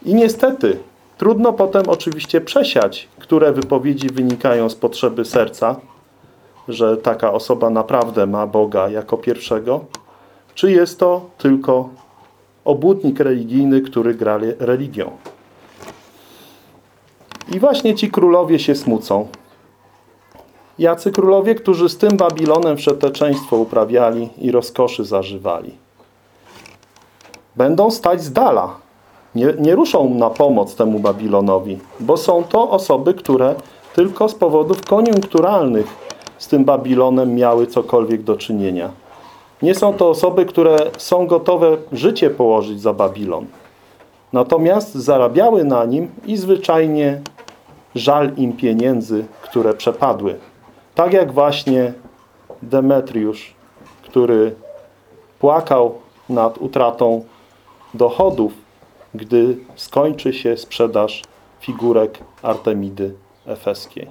I niestety trudno potem oczywiście przesiać, które wypowiedzi wynikają z potrzeby serca, że taka osoba naprawdę ma Boga jako pierwszego, czy jest to tylko obłudnik religijny, który gra religią. I właśnie ci królowie się smucą. Jacy królowie, którzy z tym Babilonem wszeteczeństwo uprawiali i rozkoszy zażywali. Będą stać z dala. Nie, nie ruszą na pomoc temu Babilonowi, bo są to osoby, które tylko z powodów koniunkturalnych z tym Babilonem miały cokolwiek do czynienia. Nie są to osoby, które są gotowe życie położyć za Babilon. Natomiast zarabiały na nim i zwyczajnie żal im pieniędzy, które przepadły. Tak jak właśnie Demetriusz, który płakał nad utratą dochodów, gdy skończy się sprzedaż figurek Artemidy Efeskiej.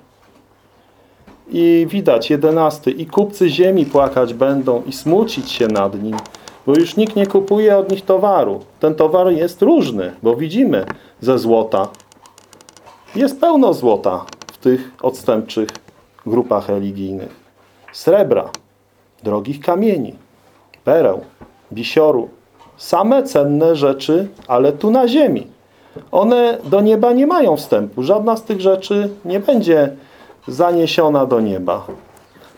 I widać, jedenasty, i kupcy ziemi płakać będą i smucić się nad nim, bo już nikt nie kupuje od nich towaru. Ten towar jest różny, bo widzimy ze złota. Jest pełno złota w tych odstępczych grupach religijnych. Srebra, drogich kamieni, pereł, bisioru. Same cenne rzeczy, ale tu na ziemi. One do nieba nie mają wstępu. Żadna z tych rzeczy nie będzie zaniesiona do nieba.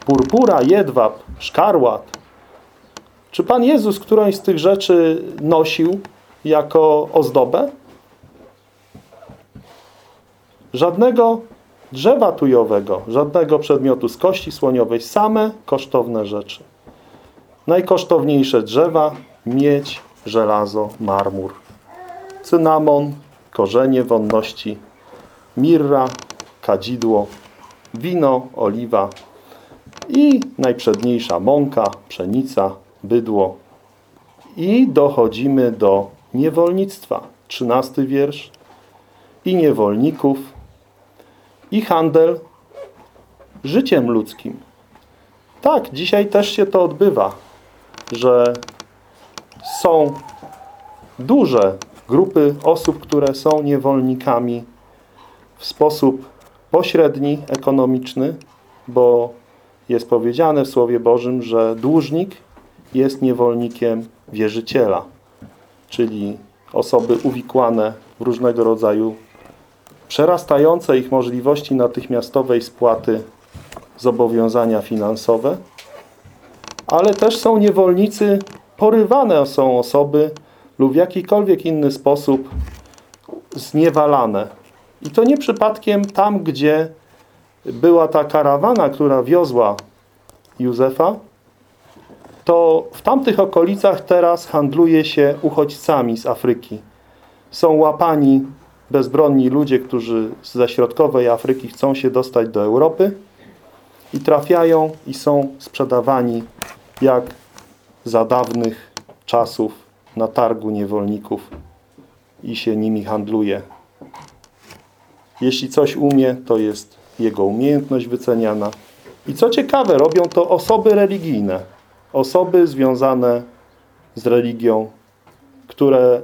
Purpura, jedwab, szkarłat. Czy Pan Jezus którąś z tych rzeczy nosił jako ozdobę? Żadnego drzewa tujowego, żadnego przedmiotu z kości słoniowej, same kosztowne rzeczy. Najkosztowniejsze drzewa, miedź, żelazo, marmur, cynamon, korzenie wonności, mirra, kadzidło, wino, oliwa i najprzedniejsza mąka, pszenica, bydło. I dochodzimy do niewolnictwa. Trzynasty wiersz. I niewolników, i handel życiem ludzkim. Tak, dzisiaj też się to odbywa, że są duże grupy osób, które są niewolnikami w sposób pośredni, ekonomiczny, bo jest powiedziane w Słowie Bożym, że dłużnik jest niewolnikiem wierzyciela, czyli osoby uwikłane w różnego rodzaju przerastające ich możliwości natychmiastowej spłaty zobowiązania finansowe, ale też są niewolnicy, porywane są osoby lub w jakikolwiek inny sposób zniewalane. I to nie przypadkiem tam, gdzie była ta karawana, która wiozła Józefa, to w tamtych okolicach teraz handluje się uchodźcami z Afryki. Są łapani bezbronni ludzie, którzy ze środkowej Afryki chcą się dostać do Europy i trafiają i są sprzedawani jak za dawnych czasów na targu niewolników i się nimi handluje. Jeśli coś umie, to jest jego umiejętność wyceniana. I co ciekawe, robią to osoby religijne. Osoby związane z religią, które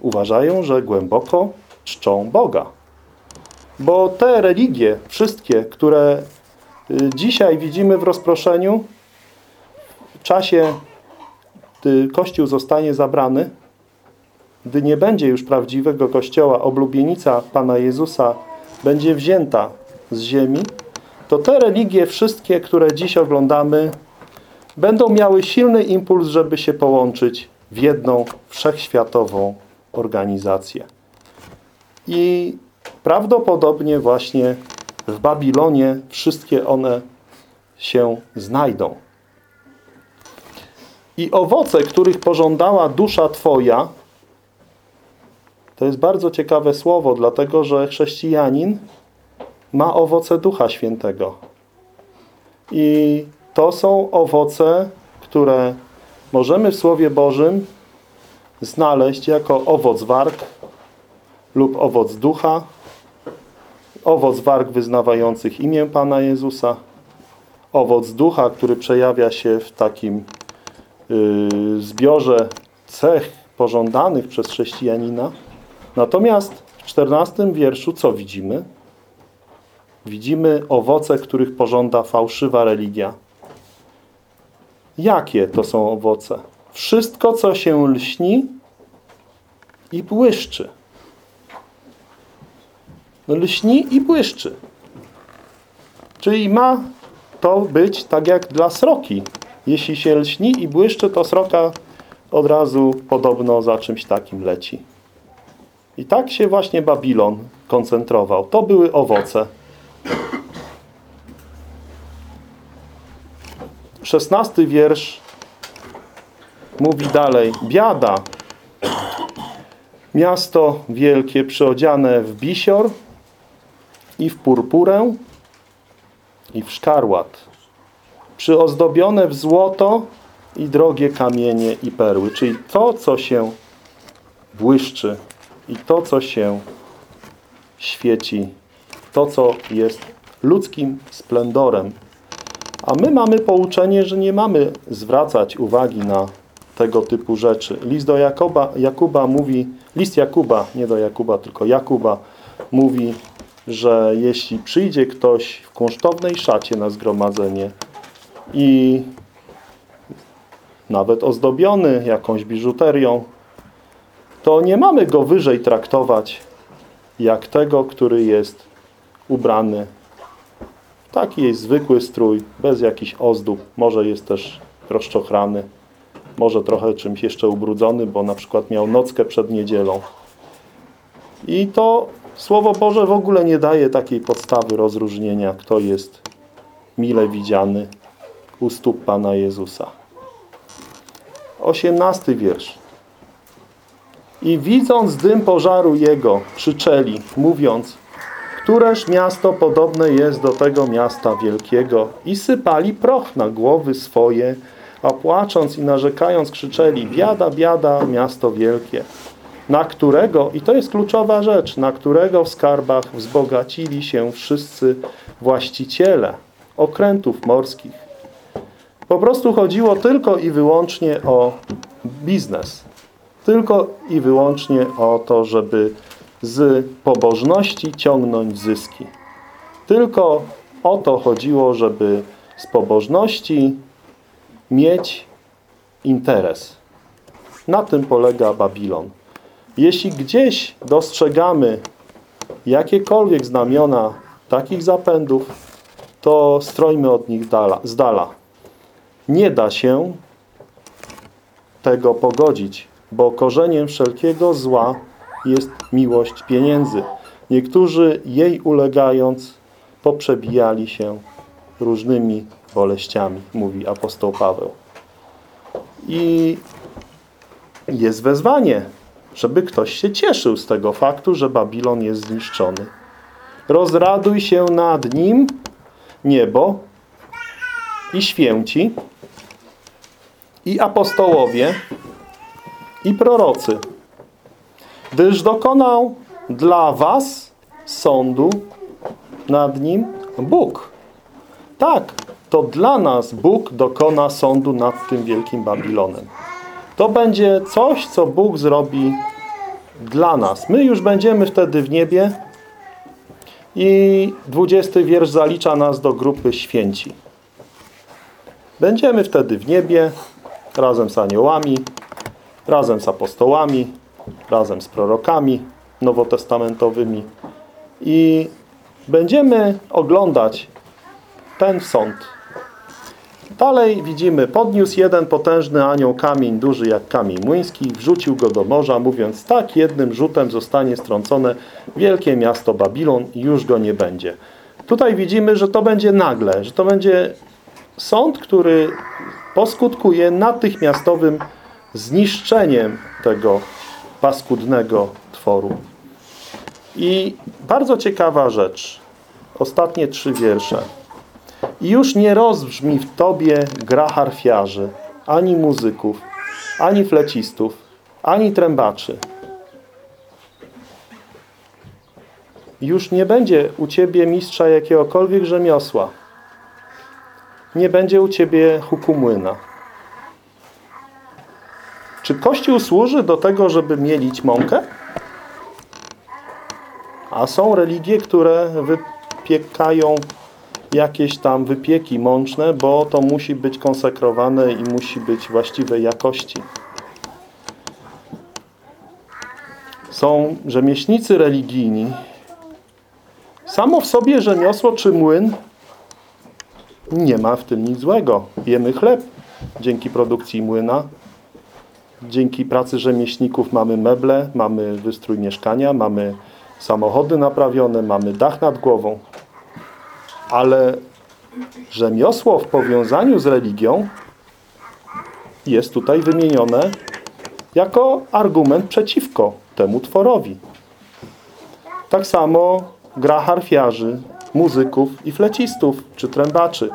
uważają, że głęboko czczą Boga. Bo te religie, wszystkie, które y, dzisiaj widzimy w rozproszeniu, w czasie, gdy Kościół zostanie zabrany, gdy nie będzie już prawdziwego Kościoła, oblubienica Pana Jezusa będzie wzięta z ziemi, to te religie wszystkie, które dziś oglądamy, będą miały silny impuls, żeby się połączyć w jedną wszechświatową organizację. I prawdopodobnie właśnie w Babilonie wszystkie one się znajdą. I owoce, których pożądała dusza Twoja, to jest bardzo ciekawe słowo, dlatego że chrześcijanin ma owoce Ducha Świętego. I to są owoce, które możemy w Słowie Bożym znaleźć jako owoc warg lub owoc ducha, owoc warg wyznawających imię Pana Jezusa, owoc ducha, który przejawia się w takim yy, zbiorze cech pożądanych przez chrześcijanina. Natomiast w czternastym wierszu co widzimy? Widzimy owoce, których pożąda fałszywa religia. Jakie to są owoce? Wszystko, co się lśni i błyszczy. No, lśni i błyszczy. Czyli ma to być tak jak dla sroki. Jeśli się lśni i błyszczy, to sroka od razu podobno za czymś takim leci. I tak się właśnie Babilon koncentrował. To były owoce. Szesnasty wiersz mówi dalej. Biada. Miasto wielkie przyodziane w bisior i w purpurę i w szkarłat. Przyozdobione w złoto i drogie kamienie i perły. Czyli to, co się błyszczy i to, co się świeci, to, co jest ludzkim splendorem. A my mamy pouczenie, że nie mamy zwracać uwagi na tego typu rzeczy. List do Jakuba, Jakuba mówi, list Jakuba, nie do Jakuba, tylko Jakuba mówi, że jeśli przyjdzie ktoś w kunsztownej szacie na zgromadzenie i nawet ozdobiony jakąś biżuterią, to nie mamy go wyżej traktować jak tego, który jest ubrany taki jest zwykły strój, bez jakichś ozdób. Może jest też rozczochrany, może trochę czymś jeszcze ubrudzony, bo na przykład miał nockę przed niedzielą. I to Słowo Boże w ogóle nie daje takiej podstawy rozróżnienia, kto jest mile widziany u stóp Pana Jezusa. Osiemnasty wiersz. I widząc dym pożaru Jego, krzyczeli, mówiąc, któreż miasto podobne jest do tego miasta wielkiego i sypali proch na głowy swoje, a płacząc i narzekając krzyczeli, biada, biada, miasto wielkie na którego, i to jest kluczowa rzecz, na którego w skarbach wzbogacili się wszyscy właściciele okrętów morskich. Po prostu chodziło tylko i wyłącznie o biznes. Tylko i wyłącznie o to, żeby z pobożności ciągnąć zyski. Tylko o to chodziło, żeby z pobożności mieć interes. Na tym polega Babilon. Jeśli gdzieś dostrzegamy jakiekolwiek znamiona takich zapędów, to strojmy od nich dala, z dala. Nie da się tego pogodzić, bo korzeniem wszelkiego zła jest miłość pieniędzy. Niektórzy jej ulegając poprzebijali się różnymi boleściami, mówi apostoł Paweł. I jest wezwanie żeby ktoś się cieszył z tego faktu, że Babilon jest zniszczony. Rozraduj się nad nim niebo i święci i apostołowie i prorocy, gdyż dokonał dla was sądu nad nim Bóg. Tak, to dla nas Bóg dokona sądu nad tym wielkim Babilonem. To będzie coś, co Bóg zrobi dla nas. My już będziemy wtedy w niebie i 20 wiersz zalicza nas do grupy święci. Będziemy wtedy w niebie razem z aniołami, razem z apostołami, razem z prorokami nowotestamentowymi i będziemy oglądać ten sąd Dalej widzimy, podniósł jeden potężny anioł kamień, duży jak kamień młyński, wrzucił go do morza, mówiąc, tak jednym rzutem zostanie strącone wielkie miasto Babilon i już go nie będzie. Tutaj widzimy, że to będzie nagle, że to będzie sąd, który poskutkuje natychmiastowym zniszczeniem tego paskudnego tworu. I bardzo ciekawa rzecz. Ostatnie trzy wiersze. Już nie rozbrzmi w Tobie gra harfiarzy, ani muzyków, ani flecistów, ani trębaczy. Już nie będzie u Ciebie mistrza jakiegokolwiek rzemiosła. Nie będzie u Ciebie huku młyna. Czy Kościół służy do tego, żeby mielić mąkę? A są religie, które wypiekają jakieś tam wypieki mączne, bo to musi być konsekrowane i musi być właściwej jakości. Są rzemieślnicy religijni. Samo w sobie rzemiosło czy młyn nie ma w tym nic złego. Jemy chleb dzięki produkcji młyna. Dzięki pracy rzemieślników mamy meble, mamy wystrój mieszkania, mamy samochody naprawione, mamy dach nad głową. Ale rzemiosło w powiązaniu z religią jest tutaj wymienione jako argument przeciwko temu tworowi. Tak samo gra harfiarzy, muzyków i flecistów czy trębaczy.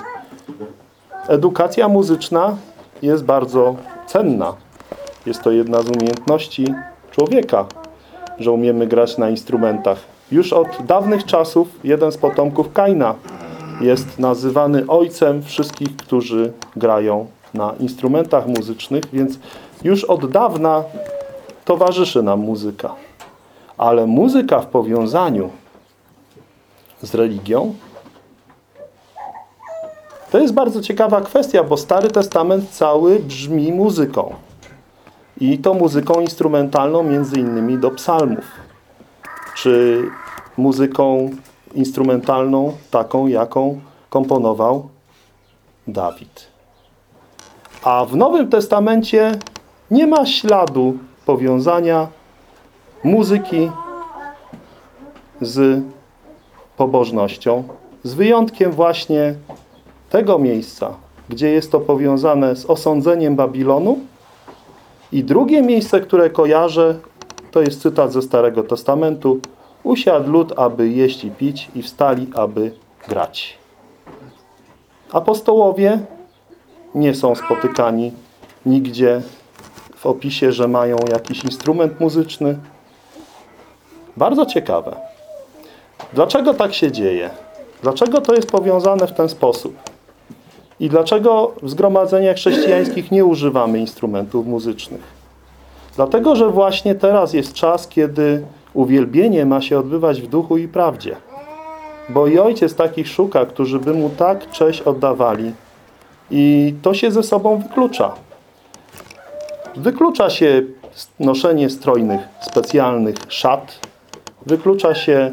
Edukacja muzyczna jest bardzo cenna. Jest to jedna z umiejętności człowieka, że umiemy grać na instrumentach. Już od dawnych czasów jeden z potomków Kaina jest nazywany ojcem wszystkich, którzy grają na instrumentach muzycznych, więc już od dawna towarzyszy nam muzyka. Ale muzyka w powiązaniu z religią to jest bardzo ciekawa kwestia, bo Stary Testament cały brzmi muzyką. I to muzyką instrumentalną między innymi do psalmów. Czy muzyką instrumentalną taką, jaką komponował Dawid. A w Nowym Testamencie nie ma śladu powiązania muzyki z pobożnością, z wyjątkiem właśnie tego miejsca, gdzie jest to powiązane z osądzeniem Babilonu i drugie miejsce, które kojarzę, to jest cytat ze Starego Testamentu. Usiadł lud, aby jeść i pić i wstali, aby grać. Apostołowie nie są spotykani nigdzie w opisie, że mają jakiś instrument muzyczny. Bardzo ciekawe. Dlaczego tak się dzieje? Dlaczego to jest powiązane w ten sposób? I dlaczego w zgromadzeniach chrześcijańskich nie używamy instrumentów muzycznych? Dlatego, że właśnie teraz jest czas, kiedy uwielbienie ma się odbywać w duchu i prawdzie. Bo i ojciec takich szuka, którzy by mu tak cześć oddawali. I to się ze sobą wyklucza. Wyklucza się noszenie strojnych, specjalnych szat. Wyklucza się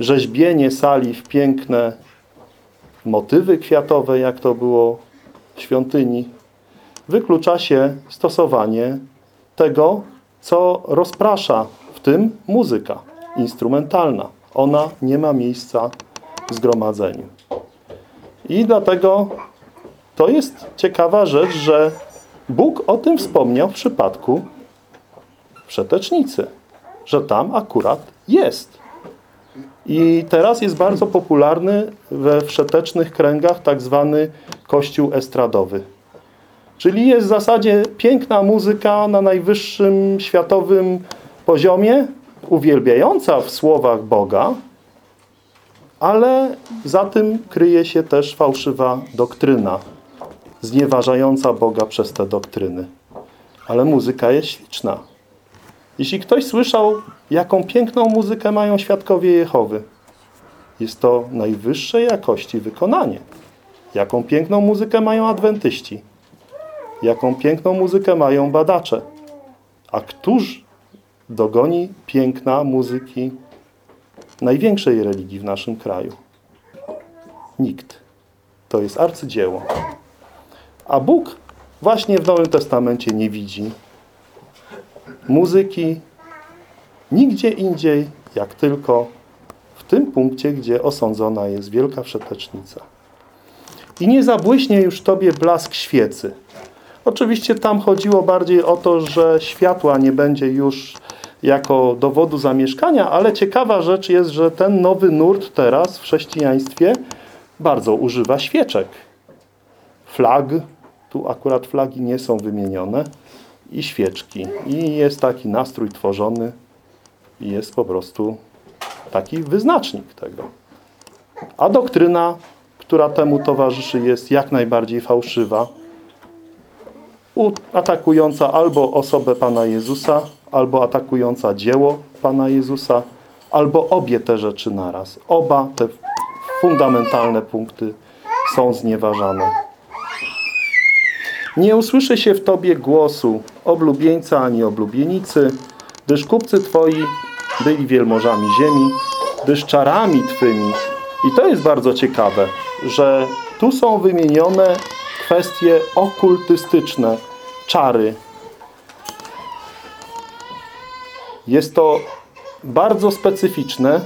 rzeźbienie sali w piękne motywy kwiatowe, jak to było w świątyni. Wyklucza się stosowanie tego, co rozprasza, w tym muzyka instrumentalna. Ona nie ma miejsca w zgromadzeniu. I dlatego to jest ciekawa rzecz, że Bóg o tym wspomniał w przypadku przetecznicy, że tam akurat jest. I teraz jest bardzo popularny we wszetecznych kręgach tak zwany kościół estradowy. Czyli jest w zasadzie piękna muzyka na najwyższym światowym poziomie, uwielbiająca w słowach Boga, ale za tym kryje się też fałszywa doktryna, znieważająca Boga przez te doktryny. Ale muzyka jest śliczna. Jeśli ktoś słyszał, jaką piękną muzykę mają świadkowie Jehowy, jest to najwyższej jakości wykonanie. Jaką piękną muzykę mają adwentyści. Jaką piękną muzykę mają badacze. A któż dogoni piękna muzyki największej religii w naszym kraju? Nikt. To jest arcydzieło. A Bóg właśnie w Nowym Testamencie nie widzi muzyki nigdzie indziej, jak tylko w tym punkcie, gdzie osądzona jest wielka wszetecznica. i nie zabłyśnie już Tobie blask świecy. Oczywiście tam chodziło bardziej o to, że światła nie będzie już jako dowodu zamieszkania, ale ciekawa rzecz jest, że ten nowy nurt teraz w chrześcijaństwie bardzo używa świeczek. Flag, tu akurat flagi nie są wymienione, i świeczki. I jest taki nastrój tworzony i jest po prostu taki wyznacznik tego. A doktryna, która temu towarzyszy, jest jak najbardziej fałszywa, atakująca albo osobę Pana Jezusa, albo atakująca dzieło Pana Jezusa, albo obie te rzeczy naraz. Oba te fundamentalne punkty są znieważane. Nie usłyszy się w Tobie głosu oblubieńca ani oblubienicy, gdyż kupcy Twoi byli wielmożami ziemi, gdyż czarami Twymi. I to jest bardzo ciekawe, że tu są wymienione kwestie okultystyczne, czary. Jest to bardzo specyficzne,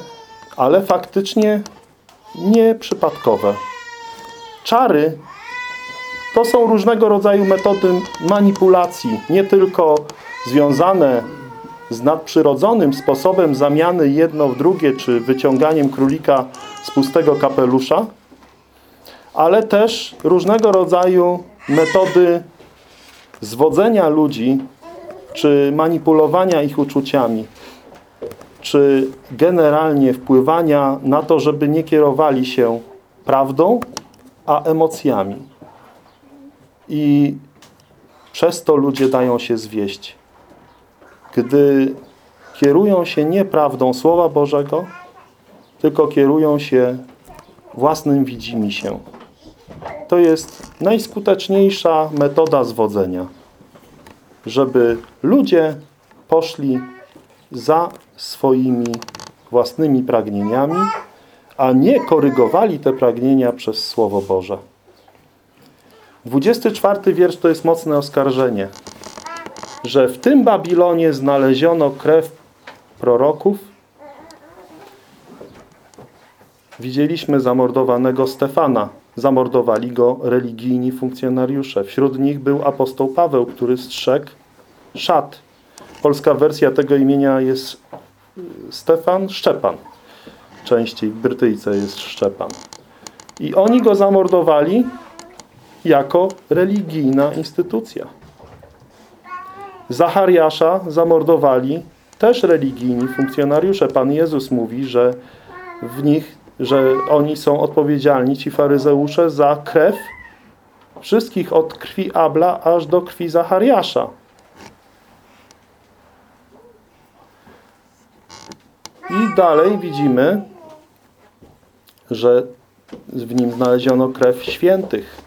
ale faktycznie nieprzypadkowe. Czary to są różnego rodzaju metody manipulacji, nie tylko związane z nadprzyrodzonym sposobem zamiany jedno w drugie, czy wyciąganiem królika z pustego kapelusza, ale też różnego rodzaju metody zwodzenia ludzi, czy manipulowania ich uczuciami, czy generalnie wpływania na to, żeby nie kierowali się prawdą, a emocjami. I przez to ludzie dają się zwieść. Gdy kierują się nie prawdą Słowa Bożego, tylko kierują się własnym widzimisię. To jest najskuteczniejsza metoda zwodzenia. Żeby ludzie poszli za swoimi własnymi pragnieniami, a nie korygowali te pragnienia przez Słowo Boże. 24 wiersz to jest mocne oskarżenie, że w tym Babilonie znaleziono krew proroków. Widzieliśmy zamordowanego Stefana. Zamordowali go religijni funkcjonariusze. Wśród nich był apostoł Paweł, który strzegł szat. Polska wersja tego imienia jest y, Stefan Szczepan. Częściej w Brytyjce jest Szczepan. I oni go zamordowali jako religijna instytucja. Zachariasza zamordowali też religijni funkcjonariusze. Pan Jezus mówi, że w nich, że oni są odpowiedzialni, ci faryzeusze, za krew wszystkich od krwi Abla aż do krwi Zachariasza. I dalej widzimy, że w nim znaleziono krew świętych.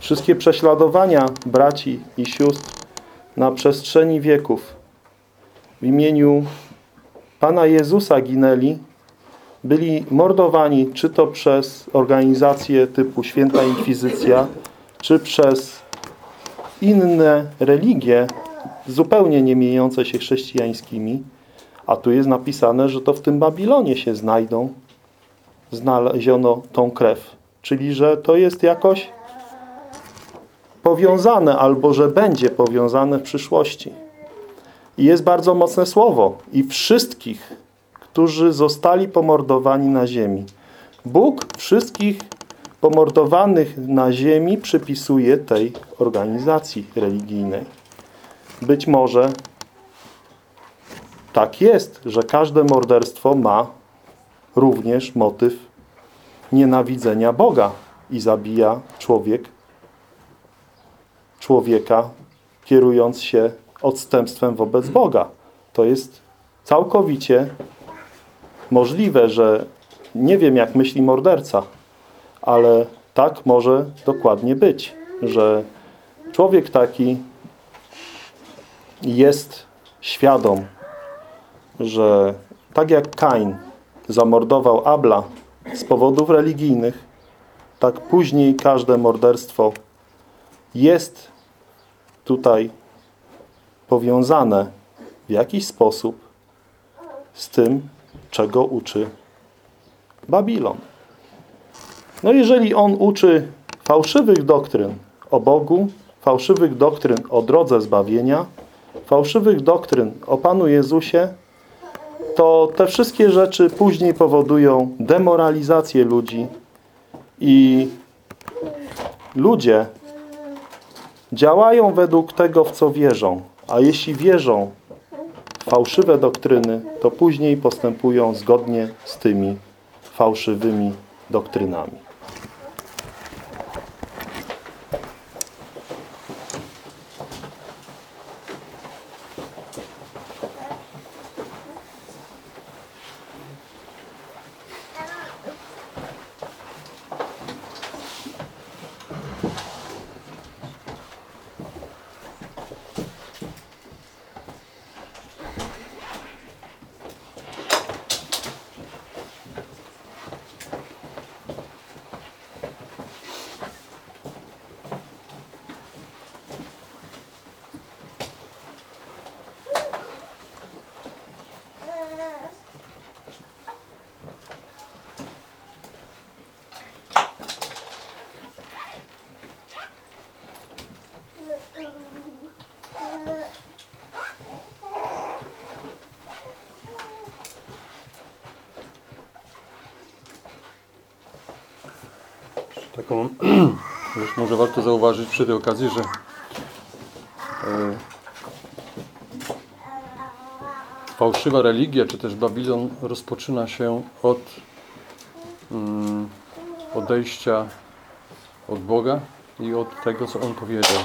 Wszystkie prześladowania braci i sióstr na przestrzeni wieków w imieniu Pana Jezusa ginęli, byli mordowani czy to przez organizacje typu Święta Inkwizycja, czy przez inne religie zupełnie nie miejące się chrześcijańskimi, a tu jest napisane, że to w tym Babilonie się znajdą, znaleziono tą krew. Czyli, że to jest jakoś powiązane albo że będzie powiązane w przyszłości. I jest bardzo mocne słowo. I wszystkich, którzy zostali pomordowani na ziemi. Bóg wszystkich pomordowanych na ziemi przypisuje tej organizacji religijnej. Być może tak jest, że każde morderstwo ma również motyw nienawidzenia Boga i zabija człowiek człowieka, kierując się odstępstwem wobec Boga. To jest całkowicie możliwe, że nie wiem, jak myśli morderca, ale tak może dokładnie być, że człowiek taki jest świadom, że tak jak Kain zamordował Abla z powodów religijnych, tak później każde morderstwo jest tutaj powiązane w jakiś sposób z tym, czego uczy Babilon. No jeżeli on uczy fałszywych doktryn o Bogu, fałszywych doktryn o drodze zbawienia, fałszywych doktryn o Panu Jezusie, to te wszystkie rzeczy później powodują demoralizację ludzi i ludzie działają według tego, w co wierzą. A jeśli wierzą fałszywe doktryny, to później postępują zgodnie z tymi fałszywymi doktrynami. Taką <clears throat> już może warto zauważyć przy tej okazji, że e, fałszywa religia, czy też Babilon rozpoczyna się od mm, odejścia od Boga i od tego, co On powiedział.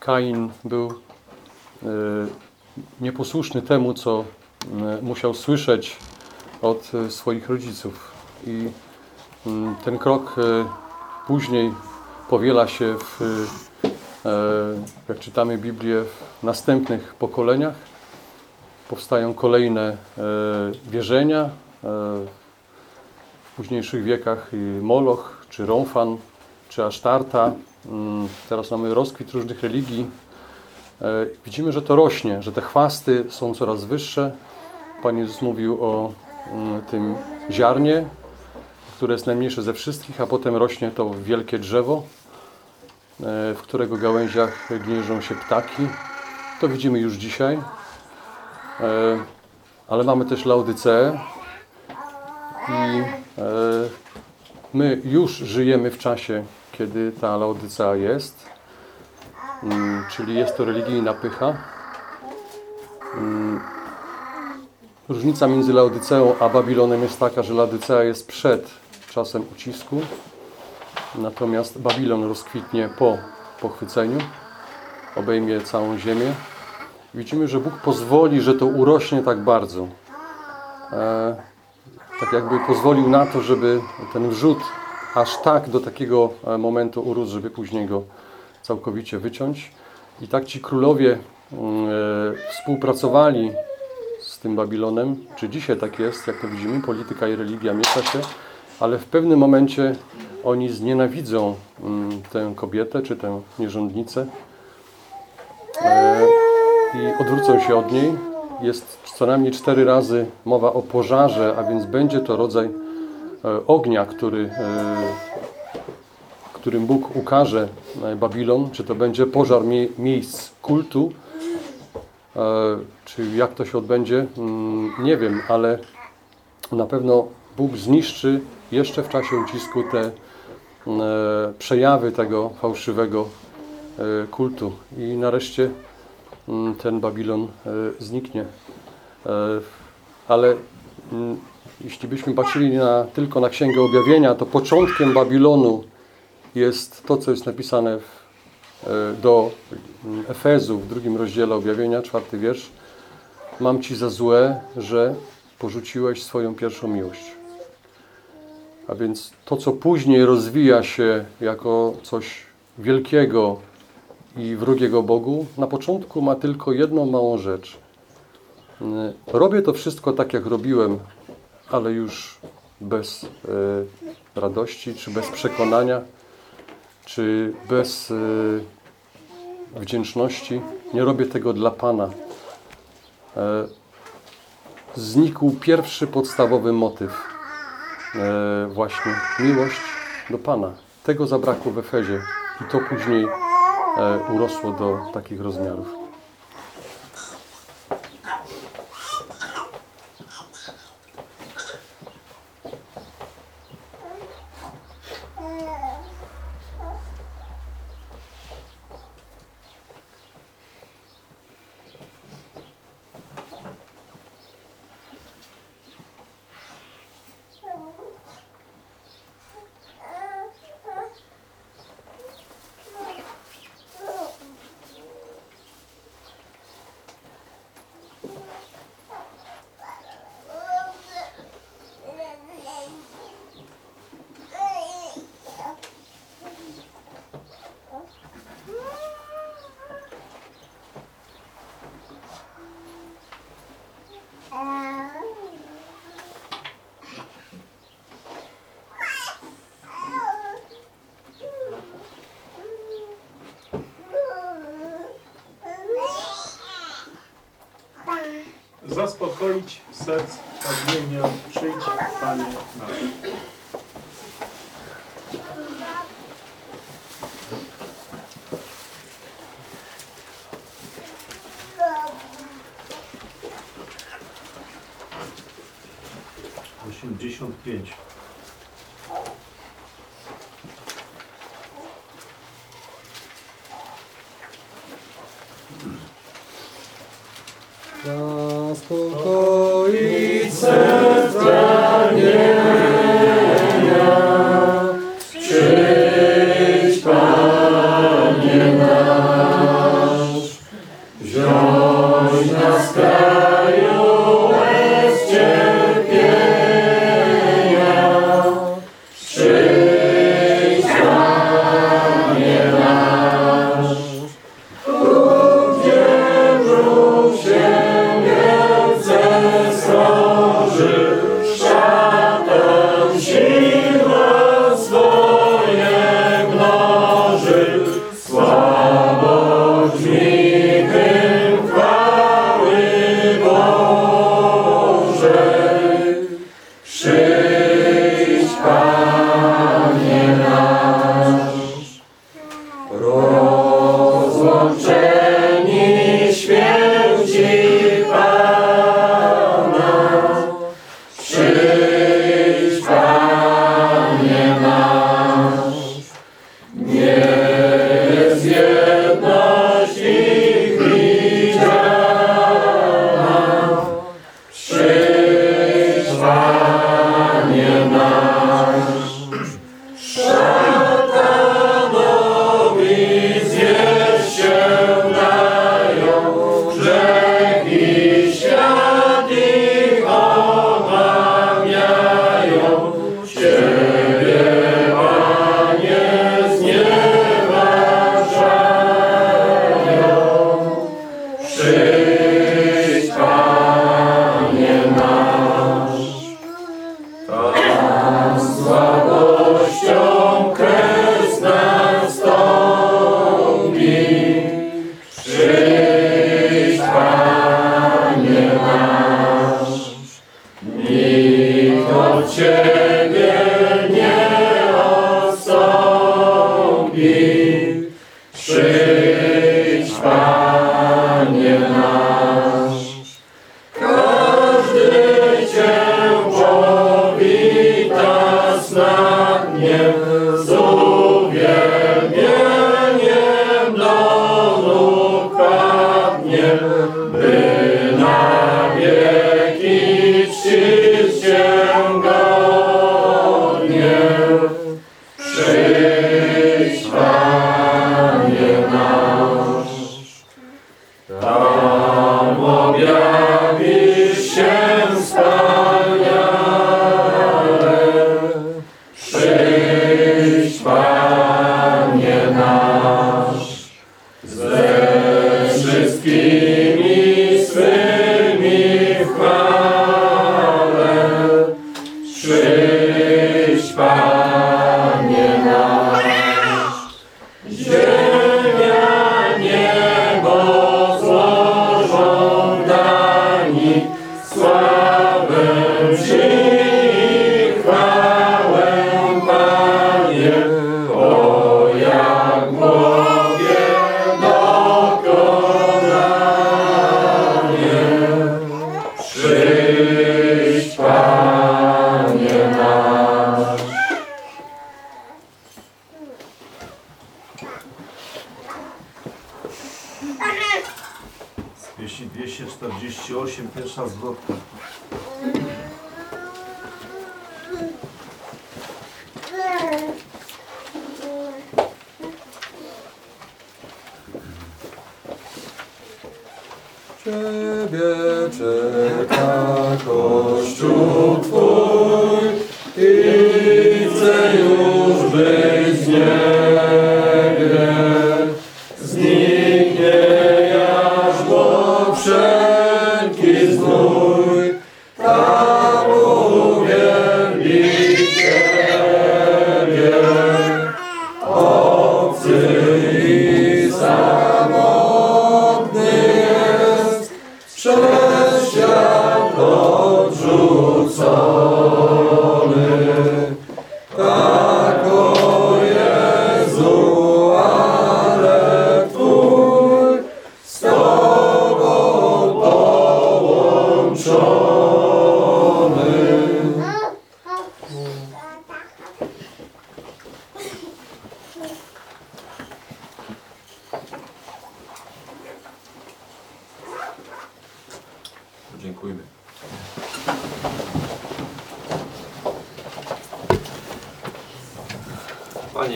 Kain był e, nieposłuszny temu, co e, musiał słyszeć od swoich rodziców. I mm, ten krok później powiela się w, e, jak czytamy Biblię, w następnych pokoleniach. Powstają kolejne e, wierzenia. E, w późniejszych wiekach Moloch, czy Romfan, czy Asztarta. Mm, Teraz mamy rozkwit różnych religii. Widzimy, że to rośnie, że te chwasty są coraz wyższe. Pan Jezus mówił o mm, tym ziarnie, które jest najmniejsze ze wszystkich, a potem rośnie to wielkie drzewo, e, w którego gałęziach gnieżdżą się ptaki. To widzimy już dzisiaj. E, Ale mamy też Laodyceę i e, my już żyjemy w czasie, kiedy ta Laodycea jest, Mm, czyli jest to religijna pycha. Mm, Różnica między Laodyceą a Babilonem jest taka, że Laodycea jest przed czasem ucisku, natomiast Babilon rozkwitnie po pochwyceniu, obejmie całą ziemię. Widzimy, że Bóg pozwoli, że to urośnie tak bardzo. E, tak jakby pozwolił na to, żeby ten wrzód aż tak do takiego e, momentu urósł, żeby później go całkowicie wyciąć. I tak ci królowie mm, e, współpracowali z tym Babilonem, czy dzisiaj tak jest, jak to widzimy, polityka i religia miesza się, ale w pewnym momencie oni znienawidzą mm, tę kobietę, czy tę nierządnicę e, i odwrócą się od niej. Jest co najmniej cztery razy mowa o pożarze, a więc będzie to rodzaj e, ognia, który, e, którym Bóg ukaże Babilon, czy to będzie pożar mie miejsc kultu, czy jak to się odbędzie, mm, nie wiem, ale na pewno Bóg zniszczy jeszcze w czasie ucisku te e, przejawy tego fałszywego e, kultu i nareszcie mm, ten Babilon e, zniknie. Ale mm, jeśli byśmy patrzyli na, tylko na Księgę Objawienia, to początkiem Babilonu jest to, co jest napisane w, do mm, Efezów w drugim rozdziale Objawienia, czwarty wiersz. Mam Ci za złe, że porzuciłeś swoją pierwszą miłość. A więc to, co później rozwija się jako coś wielkiego i wrogiego Bogu, na początku ma tylko jedną małą rzecz. Mm, Robię to wszystko tak, jak robiłem, ale już bez e, radości, czy bez przekonania, czy bez e, wdzięczności. Nie robię tego dla Pana. Znikł pierwszy podstawowy motyw. E, właśnie miłość do Pana. Tego zabrakło w Efezie i to później e, urosło do takich rozmiarów. Zaspokoić serc pragnienia przyjdź, Panie nasz. Osiemdziesiąt pięć.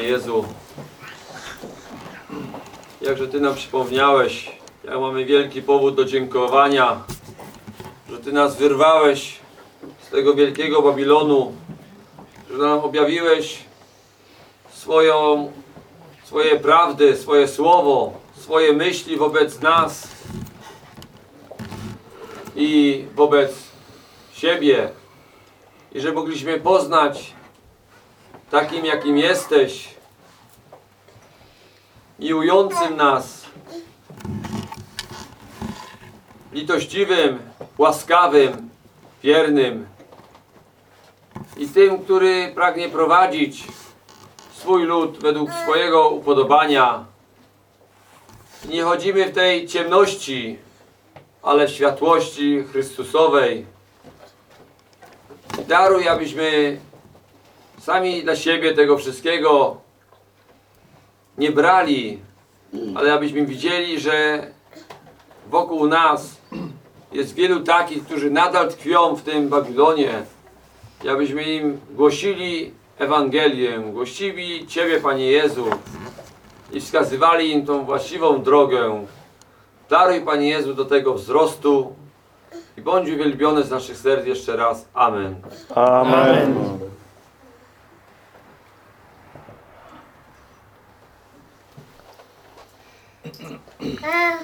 Panie Jezu, jakże Ty nam przypomniałeś, jak mamy wielki powód do dziękowania, że Ty nas wyrwałeś z tego wielkiego Babilonu, że nam objawiłeś swoją, swoje prawdy, swoje słowo, swoje myśli wobec nas i wobec siebie. I że mogliśmy poznać takim jakim jesteś, miłującym nas, litościwym, łaskawym, wiernym i tym, który pragnie prowadzić swój lud według swojego upodobania. Nie chodzimy w tej ciemności, ale w światłości Chrystusowej. Daruj, abyśmy sami dla siebie tego wszystkiego nie brali, ale abyśmy widzieli, że wokół nas jest wielu takich, którzy nadal tkwią w tym Babilonie i abyśmy im głosili Ewangelię, głosili Ciebie, Panie Jezu i wskazywali im tą właściwą drogę. Daruj, Panie Jezu, do tego wzrostu i bądź uwielbiony z naszych serc jeszcze raz. Amen. Amen. Yeah.